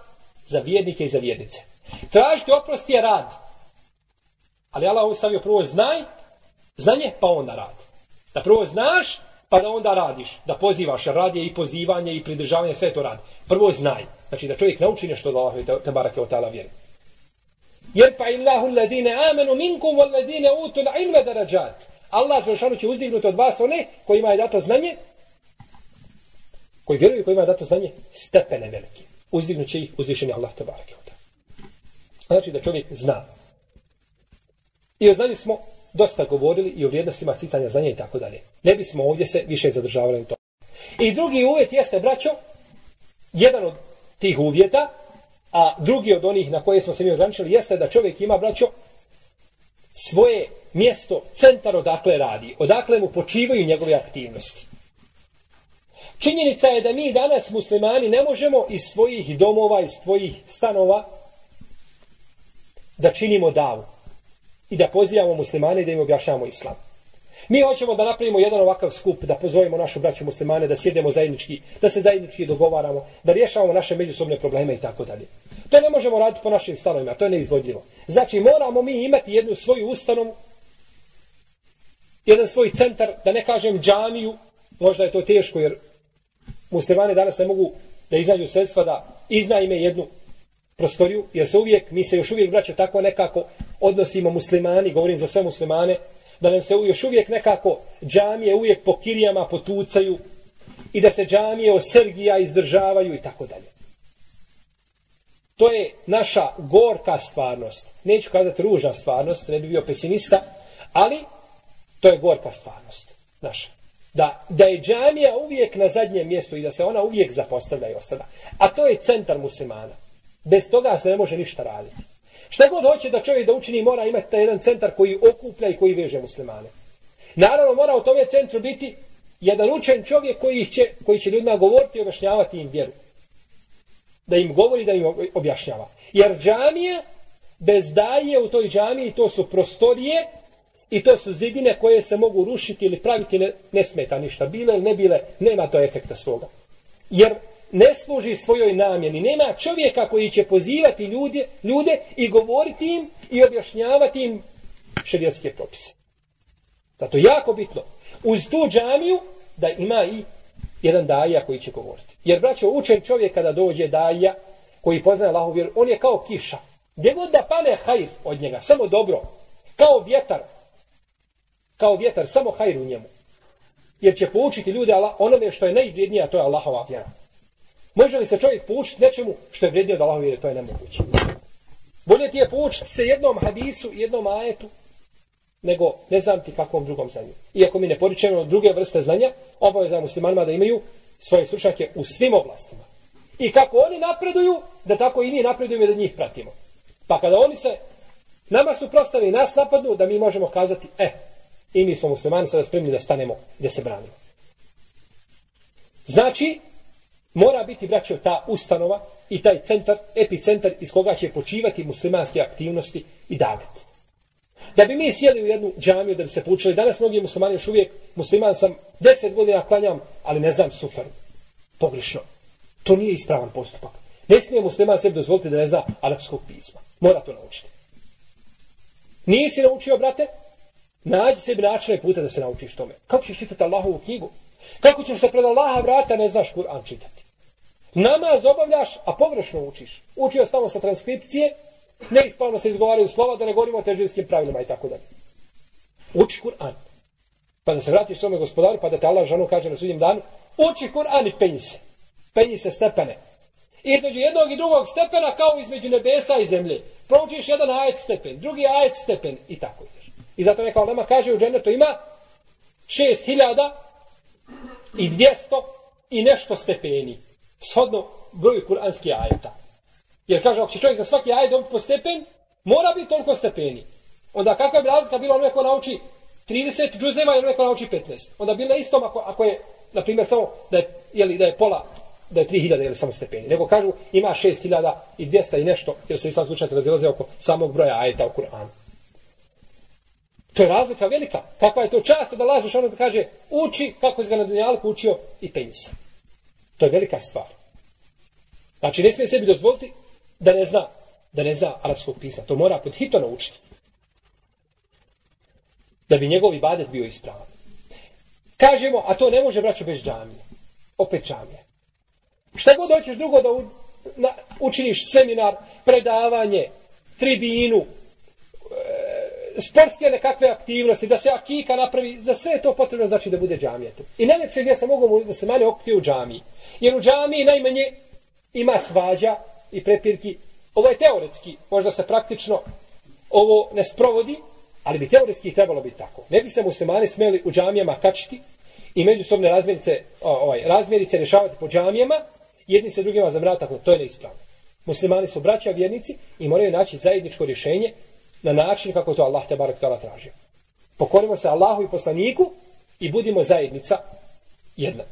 za vjernike i za vjernice. Tražiti oprost je rad. Ali Allah ustavio prvo znaj, znanje, pa onda rad. Da prvo znaš, pa da onda radiš. Da pozivaš, rad je i pozivanje i pridržavanje, sve to rad. Prvo znaj. Znači da čovjek nauči nešto od Allaha i te barake od ta'ala vjeri. Jerfa illahu alladine amenu minkum walladine utul ilme darajat. Allah Đelšanu će uzdignuti od vas one kojima je dato znanje, koji vjeruju kojima je dato znanje, stepene velike. Uzdignut će ih uzvišeni Allah tabarake. Znači da čovjek zna. I o znanju smo dosta govorili i o vrijednostima sticanja znanja i tako dalje. Ne bismo ovdje se više zadržavali u tome. I drugi uvjet jeste, braćo, jedan od tih uvjeta, a drugi od onih na koje smo se mi ograničili, jeste da čovjek ima, braćo, svoje mjesto, centar odakle radi, odakle mu počivaju njegove aktivnosti. Činjenica je da mi danas muslimani ne možemo iz svojih domova, iz svojih stanova da činimo davu i da pozivamo muslimane i da im objašnjamo islam. Mi hoćemo da napravimo jedan ovakav skup, da pozovemo našu braću muslimane, da sjedemo zajednički, da se zajednički dogovaramo, da rješavamo naše međusobne probleme i tako dalje. To ne možemo raditi po našim stanovima, to je neizvodljivo. Znači, moramo mi imati jednu svoju ustanovu, jedan svoj centar, da ne kažem džamiju, možda je to teško jer muslimani danas ne mogu da iznađu sredstva da iznajme jednu prostoriju, jer se uvijek, mi se još uvijek braćo, tako nekako odnosimo muslimani, govorim za sve muslimane, da nam se još uvijek nekako džamije uvijek po kirijama potucaju i da se džamije o Sergija izdržavaju i tako dalje. To je naša gorka stvarnost. Neću kazati ružna stvarnost, ne bi bio pesimista, ali to je gorka stvarnost naša. Da, da je džamija uvijek na zadnjem mjestu i da se ona uvijek zapostavlja i ostala. A to je centar muslimana. Bez toga se ne može ništa raditi. Šta god hoće da čovjek da učini, mora imati taj jedan centar koji okuplja i koji veže muslimane. Naravno, mora u tome centru biti jedan učen čovjek koji će, koji će ljudima govoriti i objašnjavati im vjeru. Da im govori, da im objašnjava. Jer džamije, bez daje u toj džamiji, to su prostorije i to su zidine koje se mogu rušiti ili praviti, ne, ne smeta ništa. Bile ili ne bile, nema to efekta svoga. Jer ne služi svojoj namjeni. Nema čovjeka koji će pozivati ljude, ljude i govoriti im i objašnjavati im šerijatske propise. Zato je jako bitno. Uz tu džamiju da ima i jedan daja koji će govoriti. Jer, braćo, učen čovjek kada dođe daja koji poznaje Allahu vjeru, on je kao kiša. Gdje god da pane hajr od njega, samo dobro. Kao vjetar. Kao vjetar, samo hajr u njemu. Jer će poučiti ljude onome što je najvrijednije, a to je Allahova vjera. Može li se čovjek poučiti nečemu što je vrednije od Allahove vjere? To je nemoguće. Bolje ti je poučiti se jednom hadisu, jednom ajetu, nego ne znam ti kakvom drugom znanju. Iako mi ne poričemo druge vrste znanja, obaveza muslimanima da imaju svoje stručnjake u svim oblastima. I kako oni napreduju, da tako i mi napredujemo da njih pratimo. Pa kada oni se nama su prostavi i nas napadnu, da mi možemo kazati, e, eh, i mi smo muslimani sada spremni da stanemo i da se branimo. Znači, Mora biti, braćo, ta ustanova i taj centar, epicentar iz koga će počivati muslimanske aktivnosti i davet. Da bi mi sjeli u jednu džamiju da bi se poučili, danas mnogi muslimani još uvijek, musliman sam, deset godina klanjam, ali ne znam sufar. Pogrišno. To nije ispravan postupak. Ne smije musliman sebi dozvoliti da ne zna arapskog pisma. Mora to naučiti. Nisi naučio, brate? Nađi sebi načina i puta da se naučiš tome. Kako ćeš čitati Allahovu knjigu? Kako ćeš se pred Allaha vrata ne znaš Kur'an čitati? Namaz obavljaš, a pogrešno učiš. Učio stalno sa transkripcije, neispravno se izgovaraju slova, da ne govorimo o težinskim pravilima i tako dalje. Uči Kur'an. Pa da se vratiš svome gospodaru, pa da te Allah žanu kaže na sudnjem danu, uči Kur'an i penji se. Penji se stepene. Između jednog i drugog stepena, kao između nebesa i zemlje. Proučiš jedan ajet stepen, drugi ajet stepen i tako ideš. I zato neka nama kaže u dženetu ima šest hiljada i dvijesto i nešto stepeni. Shodno broju kuranskih ajeta. Jer kaže, ako će čovjek za svaki ajet dobiti po stepen, mora biti toliko stepeni. Onda kakva je razlika bila onome ko nauči 30 džuzeva ili ono ko nauči 15. Onda bi na istom ako, ako je, na primjer, samo da je, jeli, da je pola, da je 3000 ili samo stepeni. Nego kažu, ima 6000 i 200 i nešto, jer se islam slučajte razilaze oko samog broja ajeta u Kur'anu. To je razlika velika. Kakva je to často da lažeš ono da kaže uči kako je ga na dunjalku učio i penisa. To je velika stvar. Znači ne smije sebi dozvoliti da ne zna da ne zna arapskog pisma. To mora pod hito naučiti. Da bi njegov ibadet bio ispravan. Kažemo, a to ne može braćo bez džamije. Opet džamije. Šta god hoćeš drugo da u, na, učiniš seminar, predavanje, tribinu, e, sportske nekakve aktivnosti, da se akika napravi, za sve je to potrebno znači da bude džamijete. I najljepše gdje se mogu muslimani okupiti u džamiji. Jer u džamiji najmanje ima svađa i prepirki. Ovo je teoretski, možda se praktično ovo ne sprovodi, ali bi teoretski trebalo biti tako. Ne bi se muslimani smeli u džamijama kačiti i međusobne razmjerice, ovaj, razmjerice rješavati po džamijama, jedni se drugima zamratati, pa to je neispravno. Muslimani su braća vjernici i moraju naći zajedničko rješenje na način kako to Allah te barek tala traži. Pokorimo se Allahu i poslaniku i budimo zajednica jedna.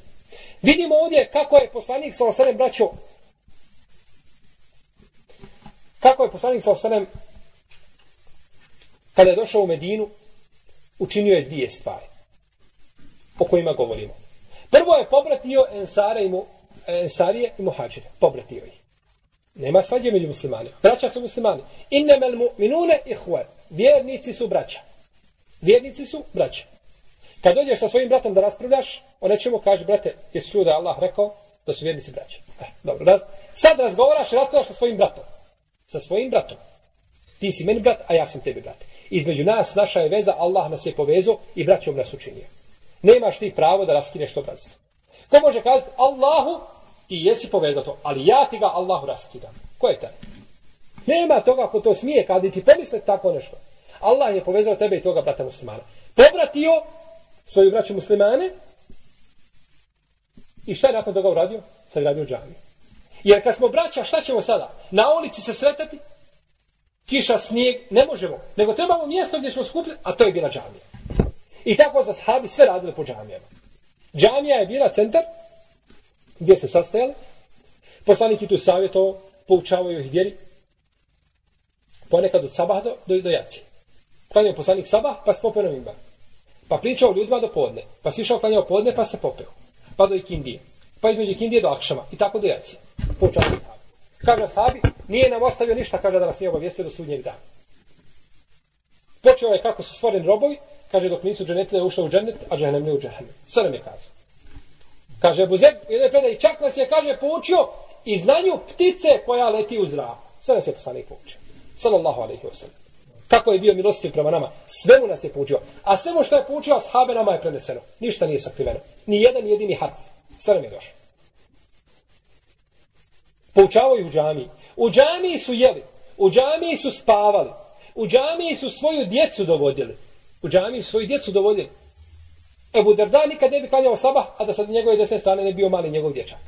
Vidimo ovdje kako je poslanik sa osanem braćo kako je poslanik sa osanem kada je došao u Medinu učinio je dvije stvari o kojima govorimo. Prvo je pobratio Ensare i mu, Ensarije i Muhađire. Pobratio ih. Nema svađe među muslimanima. Braća su muslimani. Innemel mu'minune ihvar. Vjernici su braća. Vjernici su braća. Kad dođeš sa svojim bratom da raspravljaš, o nečemu kaže, brate, jesi čuo da je Allah rekao da su vjernici braća. Eh, dobro, raz... sad razgovaraš i raspravljaš sa svojim bratom. Sa svojim bratom. Ti si meni brat, a ja sam tebi brat. Između nas, naša je veza, Allah nas je povezao i braćom nas učinio. Nemaš ti pravo da raskineš to bratstvo. Ko može kazati Allahu, ti jesi povezao to, ali ja ti ga Allahu raskidam. Ko je taj? Nema toga ko to smije kad ti pomisle tako nešto. Allah je povezao tebe i toga brata muslimana. Pobratio svoju braću muslimane i šta je nakon toga uradio? Sad radio džami. Jer kad smo braća, šta ćemo sada? Na ulici se sretati? Kiša, snijeg, ne možemo. Nego trebamo mjesto gdje ćemo skupljati, a to je bila džamija. I tako za sahabi sve radili po džamijama. Džamija je bila centar gdje se sastajali. Poslanik je tu savjetovao, poučavaju ih vjeri. Ponekad od sabah do, do, do jaci. Klanio poslanik sabah, pa se na mimbar. Pa pričao ljudima do podne. Pa si išao klanjao podne, pa se popeo. Pa do ikindije. Pa između ikindije do akšama. I tako do jaci. Počeo sahabi. Kaže sahabi, nije nam ostavio ništa, kaže da nas nije obavijestio do sudnjeg dana. Počeo je kako su stvoreni robovi, kaže dok nisu dženetile ušle u dženet, a dženem ne u dženem. Sve nam je kazao. Kaže Ebu Zeb, jedan predaj, čak nas je, kaže, poučio i znanju ptice koja leti u zraku. Sve nas je poslanik poučio. Sallallahu alaihi wa sallam. Kako je bio milostiv prema nama. Svemu nas je poučio. A sve mu što je poučio, ashabe nama je preneseno. Ništa nije sakriveno. Ni jedan jedini harf. Sve nam je došlo. Poučavaju u džamiji. U džamiji su jeli. U džamiji su spavali. U džamiji su svoju djecu dovodili. U džamiji su svoju djecu dovodili. Ebu Derda nikad ne bi klanjao sabah, a da sad njegove desne strane ne bio mali njegov dječak.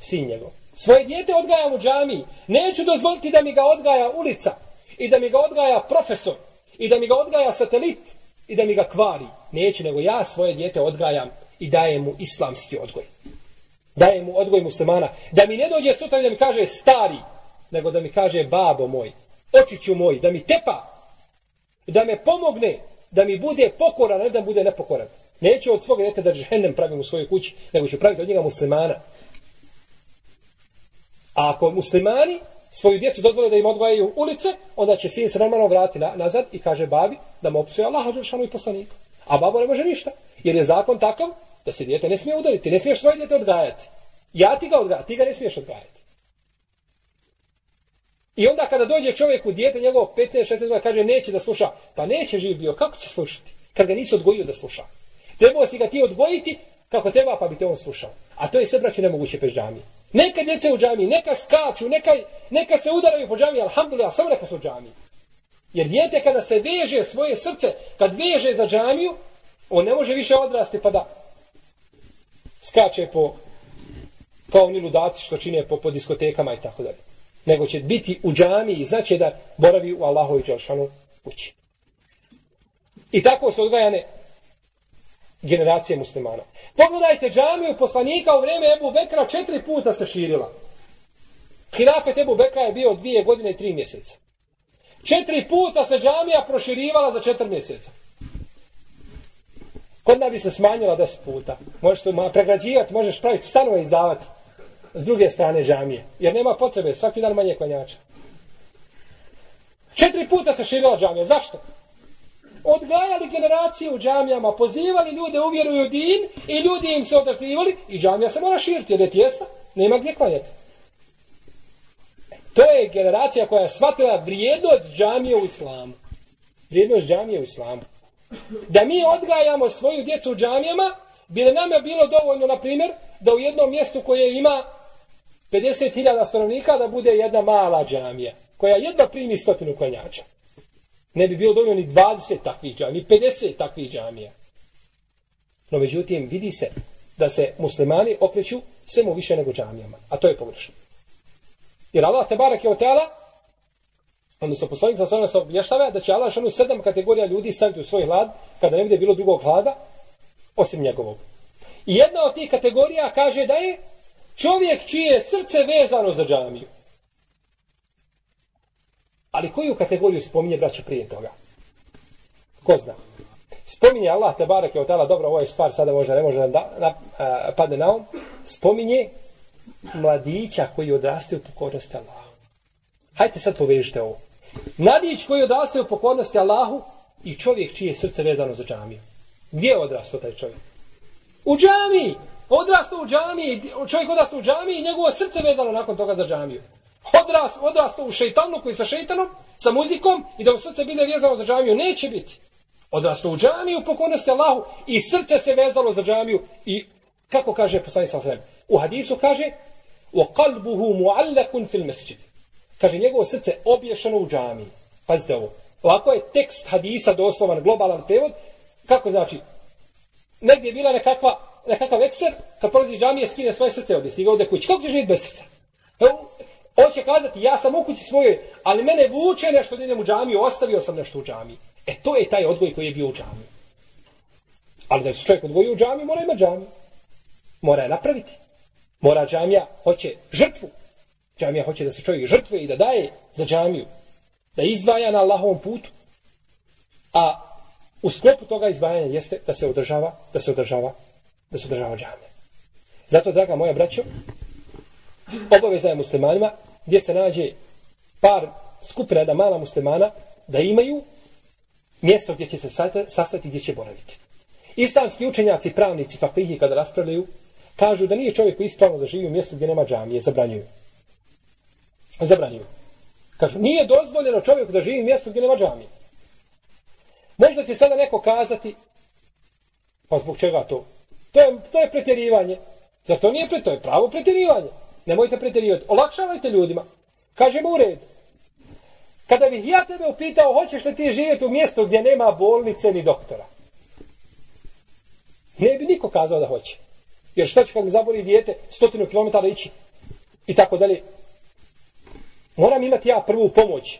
Sin njegov. Svoje dijete odgajam u džamiji. Neću dozvoliti da mi ga odgaja ulica. I da mi ga odgaja profesor. I da mi ga odgaja satelit. I da mi ga kvari. Neću, nego ja svoje dijete odgajam i dajem mu islamski odgoj. Dajem mu odgoj muslimana. Da mi ne dođe sutra da mi kaže stari, nego da mi kaže babo moj, očiću moj, da mi tepa, da me pomogne, da mi bude pokoran, ne da bude nepokoran. Neću od svoga djeta da džehennem pravim u svojoj kući, nego ću praviti od njega muslimana. A ako muslimani svoju djecu dozvole da im odgojaju ulice, onda će sin s normalno vrati na, nazad i kaže babi da mu opsuje Allah, Đelšanu i poslanika. A babo ne može ništa, jer je zakon takav da se djete ne smije udariti. Ne smiješ svoje djete odgajati. Ja ti ga odgajati, ti ga ne smiješ odgajati. I onda kada dođe čovjek u djete, njegovo 15-16 godina kaže neće da sluša, pa neće živ bio, kako će slušati? Kad ga nisi odgojio da sluša. Trebao si ga ti odgojiti kako treba, pa bi te on slušao. A to je sve braće nemoguće peš džamije. Neka djece u džamiji, neka skaču, neka, neka se udaraju po džamiji, alhamdulillah, samo neka su u džamiji. Jer djete kada se veže svoje srce, kad veže za džamiju, on ne može više odrasti pa da skače po kao oni ludaci što čine po, po diskotekama i tako dalje. Nego će biti u džamiji i znači da boravi u Allahovi i Đelšanu kući. I tako su odgajane generacije muslimana. Pogledajte džamiju poslanika u vrijeme Ebu Bekra četiri puta se širila. Hilafet Ebu Bekra je bio dvije godine i tri mjeseca. Četiri puta se džamija proširivala za četiri mjeseca. Kod bi se smanjila deset puta. Možeš se pregrađivati, možeš praviti stanove izdavati s druge strane džamije. Jer nema potrebe, svaki dan manje klanjača. Četiri puta se širila džamija. Zašto? Odgajali generacije u džamijama, pozivali ljude, uvjeruju din i ljudi im se odazivali i džamija se mora širiti jer je tjesna, nema gdje klanjati. To je generacija koja je shvatila vrijednost džamije u islamu. Vrijednost džamije u islamu. Da mi odgajamo svoju djecu u džamijama, bi li je bilo dovoljno, na primjer, da u jednom mjestu koje ima 50.000 stanovnika, da bude jedna mala džamija, koja jedva primi stotinu klanjača. Ne bi bilo dovoljno ni 20 takvih džamija, ni 50 takvih džamija. No međutim, vidi se da se muslimani okreću svemu više nego džamijama. A to je pogrešno. Jer Allah te barak je od tela, odnosno poslanik sa sada se objaštava da će Allah šanu sedam kategorija ljudi staviti u svoj hlad kada ne bude bilo drugog hlada osim njegovog. I jedna od tih kategorija kaže da je čovjek čije je srce vezano za džamiju. Ali koju kategoriju spominje braću prije toga? Ko zna? Spominje Allah te barak je od tala, dobro, ovo je stvar, sada možda ne može da na, a, padne na um. Spominje mladića koji odraste u pokornosti Allahu. Hajte sad povežite ovo. Mladić koji odraste u pokornosti Allahu i čovjek čije je srce vezano za džamiju. Gdje je odrastao taj čovjek? U džamiji! Odrastao u džamiji, čovjek odrastao u džamiji i njegovo srce vezano nakon toga za džamiju. Odrast, odrastao u šeitanu koji sa šeitanom, sa muzikom i da u srce bude vezano za džamiju, neće biti. Odrastao u džamiju u pokornosti Allahu i srce se vezalo za džamiju i kako kaže poslanik sa osrem? U hadisu kaže وَقَلْبُهُ مُعَلَّكٌ فِي الْمَسْجِدِ Kaže njegovo srce obješano u džamiji. Pazite ovo. Ovako je tekst hadisa doslovan globalan prevod. Kako znači? Negdje je bila nekakva, nekakav ekser, kad prolazi džamije, skine svoje srce od i ga ode kući. Kako će živjeti bez srca? Evo, on će kazati, ja sam u kući svojoj, ali mene vuče nešto da idem u džamiju, ostavio sam nešto u džamiji. E to je taj odgoj koji je bio u džamiji. Ali da se čovjek odgoji u džamiju, mora ima džamiju. Mora je napraviti. Mora džamija, hoće žrtvu. Džamija hoće da se čovjek žrtvuje i da daje za džamiju. Da izdvaja na Allahovom putu. A u sklopu toga izdvajanja jeste da se održava, da se održava, da se održava džamija. Zato, draga moja braćo, obaveza je muslimanima gdje se nađe par skupina da mala muslimana da imaju mjesto gdje će se sastati gdje će boraviti. Islamski učenjaci, pravnici, fakrihi kada raspravljaju, kažu da nije čovjek ispravno da živi u mjestu gdje nema džamije, zabranjuju. Zabranjuju. Kažu, nije dozvoljeno čovjeku da živi u mjestu gdje nema džamije. Možda će sada neko kazati, pa zbog čega to? To je, to je pretjerivanje. Zar to nije pre, to je pravo pretjerivanje. Nemojte pretjerivati. Olakšavajte ljudima. Kažemo u redu. Kada bih ja tebe upitao, hoćeš li ti živjeti u mjestu gdje nema bolnice ni doktora? Ne bi niko kazao da hoće. Jer što će kad mi zaboli dijete stotinu kilometara ići? I tako dalje. Moram imati ja prvu pomoć.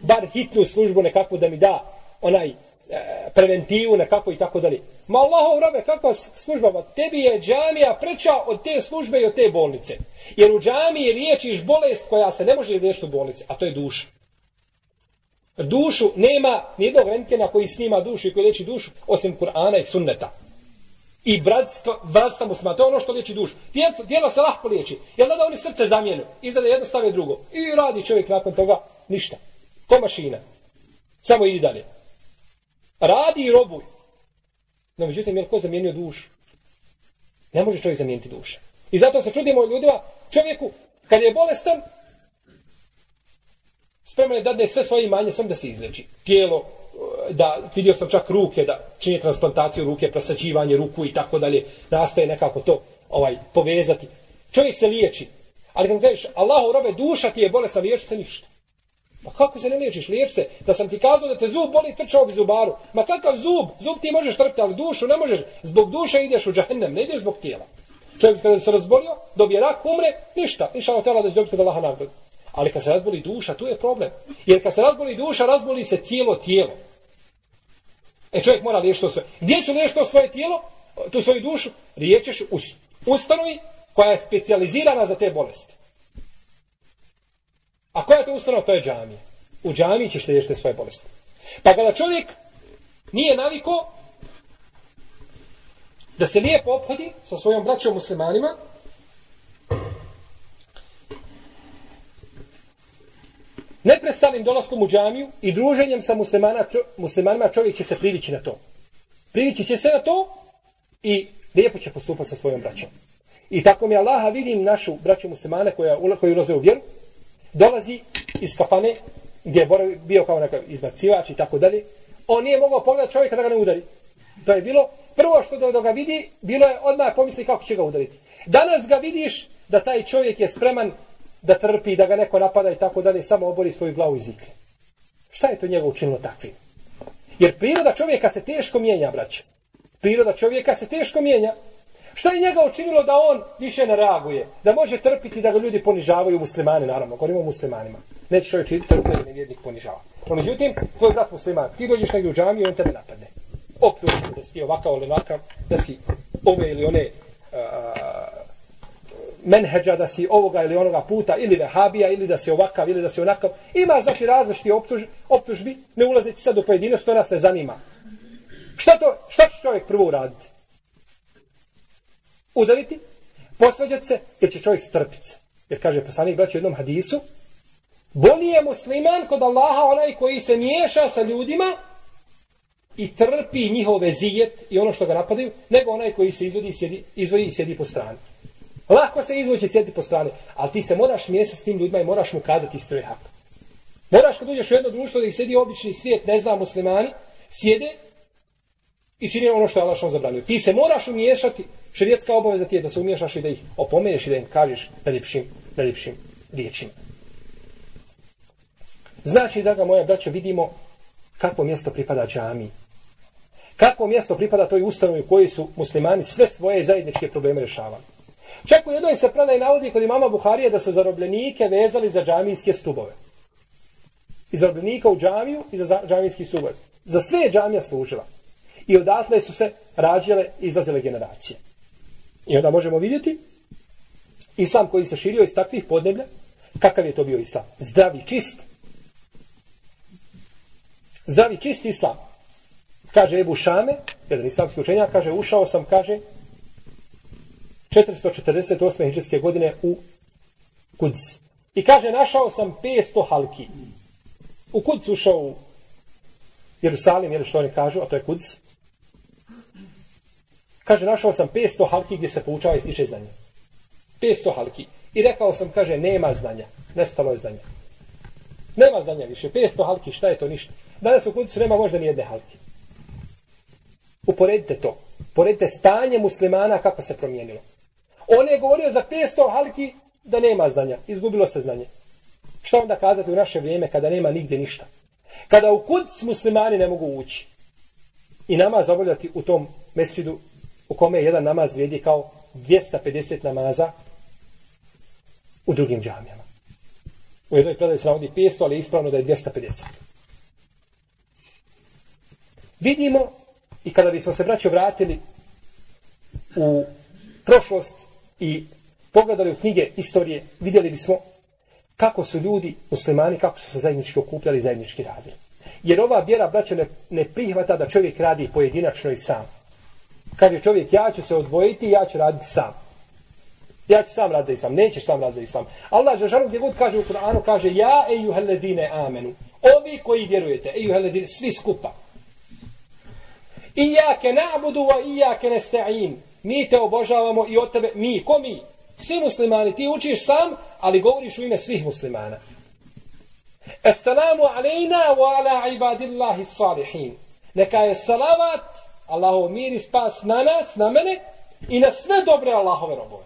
Bar hitnu službu nekakvu da mi da onaj E, preventivu nekako i tako dalje. Ma Allahov robe, kakva služba? Ma tebi je džamija preča od te službe i od te bolnice. Jer u džamiji liječiš bolest koja se ne može liječiti u bolnici, a to je duša. Dušu nema nijednog rentgena koji snima dušu i koji liječi dušu, osim Kur'ana i sunneta. I bratstva, bratstva muslima, to je ono što liječi dušu. Tijelo, tijelo se lahko liječi. Jel da oni srce zamijenu? Izgleda jedno stave drugo. I radi čovjek nakon toga ništa. To mašina. Samo idi dalje. Radi i robuj. No, međutim, jel ko zamijenio dušu? Ne može čovjek zamijeniti duša. I zato se čudimo ljudima, čovjeku, kad je bolestan, spreman je da dadne sve svoje imanje, sam da se izleči. Tijelo, da vidio sam čak ruke, da čini transplantaciju ruke, presađivanje ruku i tako dalje, nastoje nekako to ovaj povezati. Čovjek se liječi, ali kad mu kažeš, Allahu robe, duša ti je bolesna, liječi se ništa. Ma kako se ne liječiš? Liješ se. Da sam ti kazao da te zub boli, trčao bi zubaru. Ma kakav zub? Zub ti možeš trpiti, ali dušu ne možeš. Zbog duše ideš u džahennem, ne ideš zbog tijela. Čovjek kada se razbolio, dobije rak, umre, ništa. Ništa od tela da će dobiti kod Allaha nagradu. Ali kad se razboli duša, tu je problem. Jer kad se razboli duša, razboli se cijelo tijelo. E čovjek mora liječiti to sve. Gdje će liječiti to svoje tijelo, tu svoju dušu? Riječeš u ustanovi koja je specializirana za te bolesti. A koja je to ustanova? To je džamija. U džamiji ćeš liječiti svoje bolesti. Pa kada čovjek nije naviko da se lijepo obhodi sa svojom braćom muslimanima, neprestanim dolaskom u džamiju i druženjem sa muslimana, čo, muslimanima čovjek će se privići na to. Privići će se na to i lijepo će postupati sa svojom braćom. I tako mi Allaha vidim našu braću muslimane koja, koja ulaze u vjeru, dolazi iz kafane gdje je bio kao neka izbacivač i tako dalje. On nije mogao pogledati čovjeka da ga ne udari. To je bilo prvo što do, do ga vidi, bilo je odmah pomisli kako će ga udariti. Danas ga vidiš da taj čovjek je spreman da trpi, da ga neko napada i tako dalje, samo obori svoju glavu i zikre. Šta je to njega učinilo takvim? Jer priroda čovjeka se teško mijenja, braće. Priroda čovjeka se teško mijenja. Šta je njega učinilo da on više ne reaguje? Da može trpiti da ga ljudi ponižavaju muslimane, naravno, govorimo o muslimanima. Neće čovjek trpiti da nevjednik ponižava. No, međutim, tvoj brat musliman, ti dođeš negdje u džamiju i on tebe napadne. Optuži da si ti ovakav ili onakav, da si ove ili one uh, menheđa, da si ovoga ili onoga puta, ili vehabija, ili da si ovakav, ili da si onakav. Ima, znači, različiti optuž, optužbi, ne ulazeći sad u pojedinost, to nas ne zanima. Šta to, šta će čovjek prvo uraditi? Udariti, posvađati se, jer će čovjek strpiti se. Jer kaže poslanik braći u jednom hadisu, bolji je musliman kod Allaha onaj koji se miješa sa ljudima i trpi njihove zijet i ono što ga napadaju, nego onaj koji se izvodi i sjedi, izvodi i sjedi po strani. Lako se izvući sjedi po strani, ali ti se moraš miješati s tim ljudima i moraš mu kazati istro je hak. Moraš kad uđeš u jedno društvo da ih sjedi obični svijet, ne znam muslimani, sjede i čini ono što je Allah zabranio. Ti se moraš umiješati, širijetska obaveza ti je da se umiješaš i da ih opomeneš i da im kažeš najljepšim, najljepšim riječima. Znači, da moja braća, vidimo kako mjesto pripada džami. Kako mjesto pripada toj ustanovi u kojoj su muslimani sve svoje zajedničke probleme rješavali. Čak u jednoj se predaj navodi kod imama Buharije da su zarobljenike vezali za džamijske stubove. I zarobljenika u džamiju i za džamijski stubove. Za sve je džamija služila. I odatle su se rađale i izlazile generacije. I onda možemo vidjeti islam koji se širio iz takvih podneblja, kakav je to bio islam. Zdravi, čist. Zdravi, čist islam. Kaže Ebu Šame, jedan islamski učenjak, kaže, ušao sam, kaže, 448. hiđarske godine u Kudz. I kaže, našao sam 500 halki. U Kudz ušao u Jerusalim, jer što oni kažu, a to je Kudz. Kaže, našao sam 500 halki gdje se poučava i stiče znanje. 500 halki. I rekao sam, kaže, nema znanja. Nestalo je znanja. Nema znanja više. 500 halki, šta je to ništa? Danas u Kudzu nema možda ni jedne halki. Uporedite to. Poredite stanje muslimana kako se promijenilo. On je govorio za 500 halki da nema znanja. Izgubilo se znanje. Šta onda kazati u naše vrijeme kada nema nigdje ništa? Kada u kuc muslimani ne mogu ući i namaz obavljati u tom mesčidu u kome jedan namaz vrijedi kao 250 namaza u drugim džamijama. U jednoj predaji se navodi 500, ali je ispravno da je 250. Vidimo i kada bismo se braćo vratili u prošlost i pogledali u knjige istorije, vidjeli bismo kako su ljudi, muslimani, kako su se zajednički okupljali, zajednički radili. Jer ova vjera, braćo, ne, ne prihvata da čovjek radi pojedinačno i sam. Kaže čovjek, ja ću se odvojiti, ja ću raditi sam. Ja ću sam raditi sam, nećeš sam raditi sam. Allah Žešanu gdje god kaže u Kur'anu, kaže, ja ejuheledine amenu. Ovi koji vjerujete, ejuheledine, svi skupa. Ijake na'budu wa ijake nesta'in mi te obožavamo i od tebe, mi, ko mi? Svi muslimani, ti učiš sam, ali govoriš u ime svih muslimana. Assalamu alejna wa ala ibadillahi salihin. Neka je salavat, Allahov mir i spas na nas, na mene i na sve dobre Allahove robove.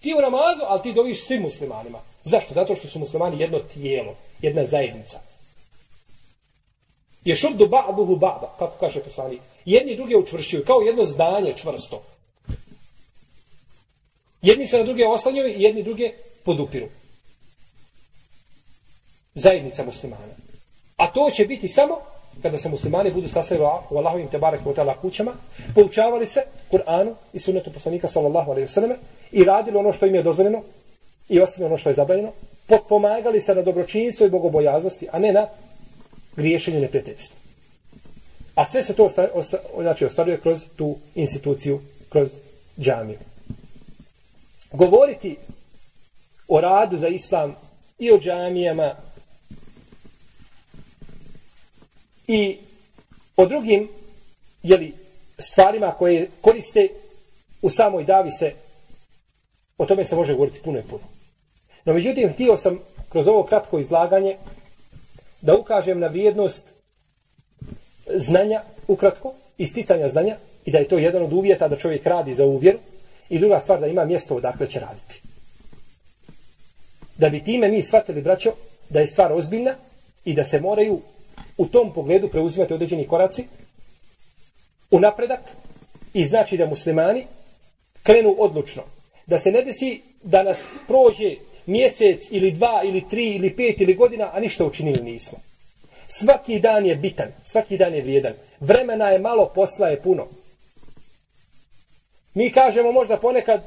Ti u namazu, ali ti doviš svim muslimanima. Zašto? Zato što su muslimani jedno tijelo, jedna zajednica. Je šuddu ba'duhu ba'da, kako kaže poslanik. Jedni druge učvršćuju, kao jedno zdanje čvrsto. Jedni se na druge oslanjaju i jedni druge podupiru. Zajednica muslimana. A to će biti samo kada se muslimani budu sastavili u Allahovim tebarek u kućama, poučavali se Kur'anu i sunnetu poslanika sallallahu alaihi vseleme i radili ono što im je dozvoljeno i ostavili ono što je zabranjeno, potpomagali se na dobročinstvo i bogobojaznosti, a ne na griješenje neprijateljstva. A sve se to osta, osta, znači, ostavljuje kroz tu instituciju, kroz džamiju govoriti o radu za islam i o džamijama i o drugim jeli, stvarima koje koriste u samoj davi se o tome se može govoriti puno i puno. No međutim, htio sam kroz ovo kratko izlaganje da ukažem na vrijednost znanja ukratko, isticanja znanja i da je to jedan od uvjeta da čovjek radi za uvjeru I druga stvar da ima mjesto odakle će raditi. Da bi time mi shvatili, braćo, da je stvar ozbiljna i da se moraju u tom pogledu preuzimate određeni koraci u napredak I znači da muslimani krenu odlučno. Da se ne desi da nas prođe mjesec ili dva ili tri ili pet ili godina, a ništa učinili nismo. Svaki dan je bitan, svaki dan je vrijedan. Vremena je malo, posla je puno. Mi kažemo možda ponekad,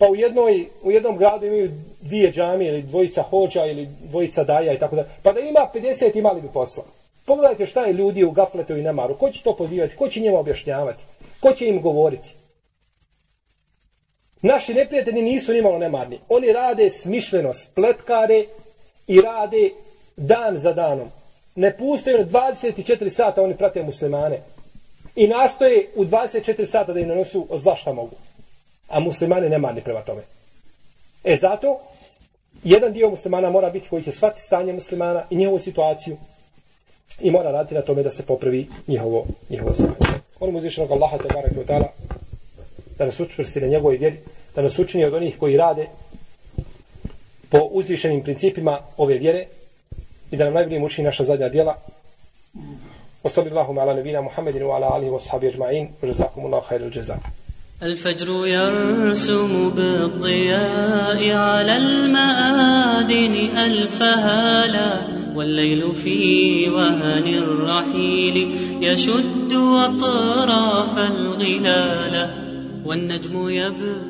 pa u, jednoj, u jednom gradu imaju dvije džamije ili dvojica hođa ili dvojica daja i tako da. Pa da ima 50 imali bi posla. Pogledajte šta je ljudi u gafletu i namaru. Ko će to pozivati? Ko će njima objašnjavati? Ko će im govoriti? Naši neprijatelji nisu nimalo nemarni. Oni rade smišljeno, spletkare i rade dan za danom. Ne pustaju 24 sata, oni prate muslimane. I nastoje u 24 sata da im nanosu zla šta mogu a muslimani nemarni prema tome. E zato, jedan dio muslimana mora biti koji će shvati stanje muslimana i njihovu situaciju i mora raditi na tome da se popravi njihovo, njihovo stanje. Oni muzišnog Allaha te barak ta'ala da nas učvrsti na njegovoj vjeri, da nas učini od onih koji rade po uzvišenim principima ove vjere i da nam najboljim učini naša zadnja djela وصلى الله على نبينا محمد وعلى اله وصحبه اجمعين وجزاكم الله خير الجزاء الفجر يرسم بالضياء على المآذن ألف هالا والليل في وهن الرحيل يشد أطراف الغلال والنجم يبدو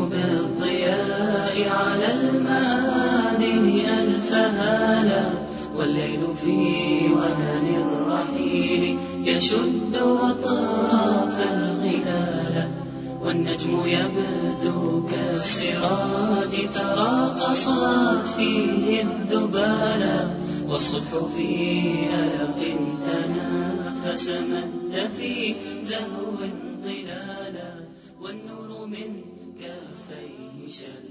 والليل في وهن الرحيل يشد أطراف الغلال والنجم يبدو كالسراج تراقصت فيه الذبالا والصبح في ألق تنافس مد في زهو ظلالا والنور من كفيه شلال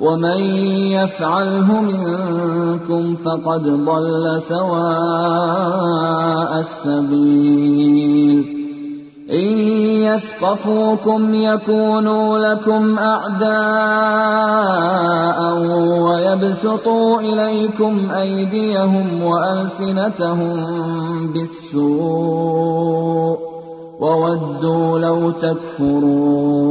ومن يفعله منكم فقد ضل سواء السبيل إن يثقفوكم يكونوا لكم أعداء ويبسطوا إليكم أيديهم وألسنتهم بالسوء وودوا لو تكفرون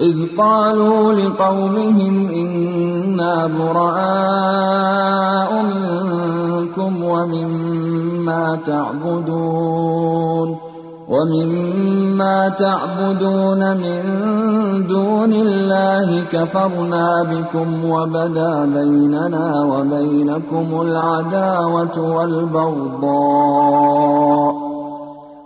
إذ قالوا لقومهم إنا براء منكم ومما تعبدون ومما تعبدون من دون الله كفرنا بكم وبدا بيننا وبينكم العداوة والبغضاء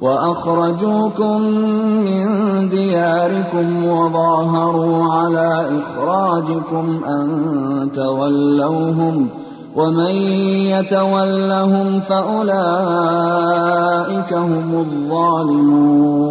وأخرجوكم من دياركم وظاهروا على إخراجكم أن تولوهم ومن يتولهم فأولئك هم الظالمون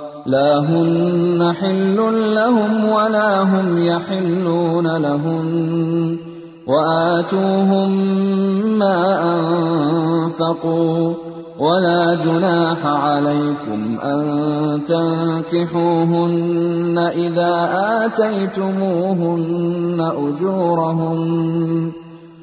لا هن حل لهم ولا هم يحلون لهن وآتوهم ما أنفقوا ولا جناح عليكم أن تنكحوهن إذا آتيتموهن أجورهن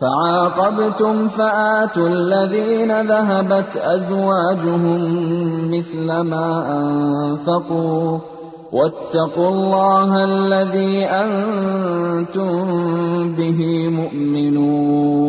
فعاقبتم فآتوا الذين ذهبت أزواجهم مثل ما أنفقوا واتقوا الله الذي أنتم به مؤمنون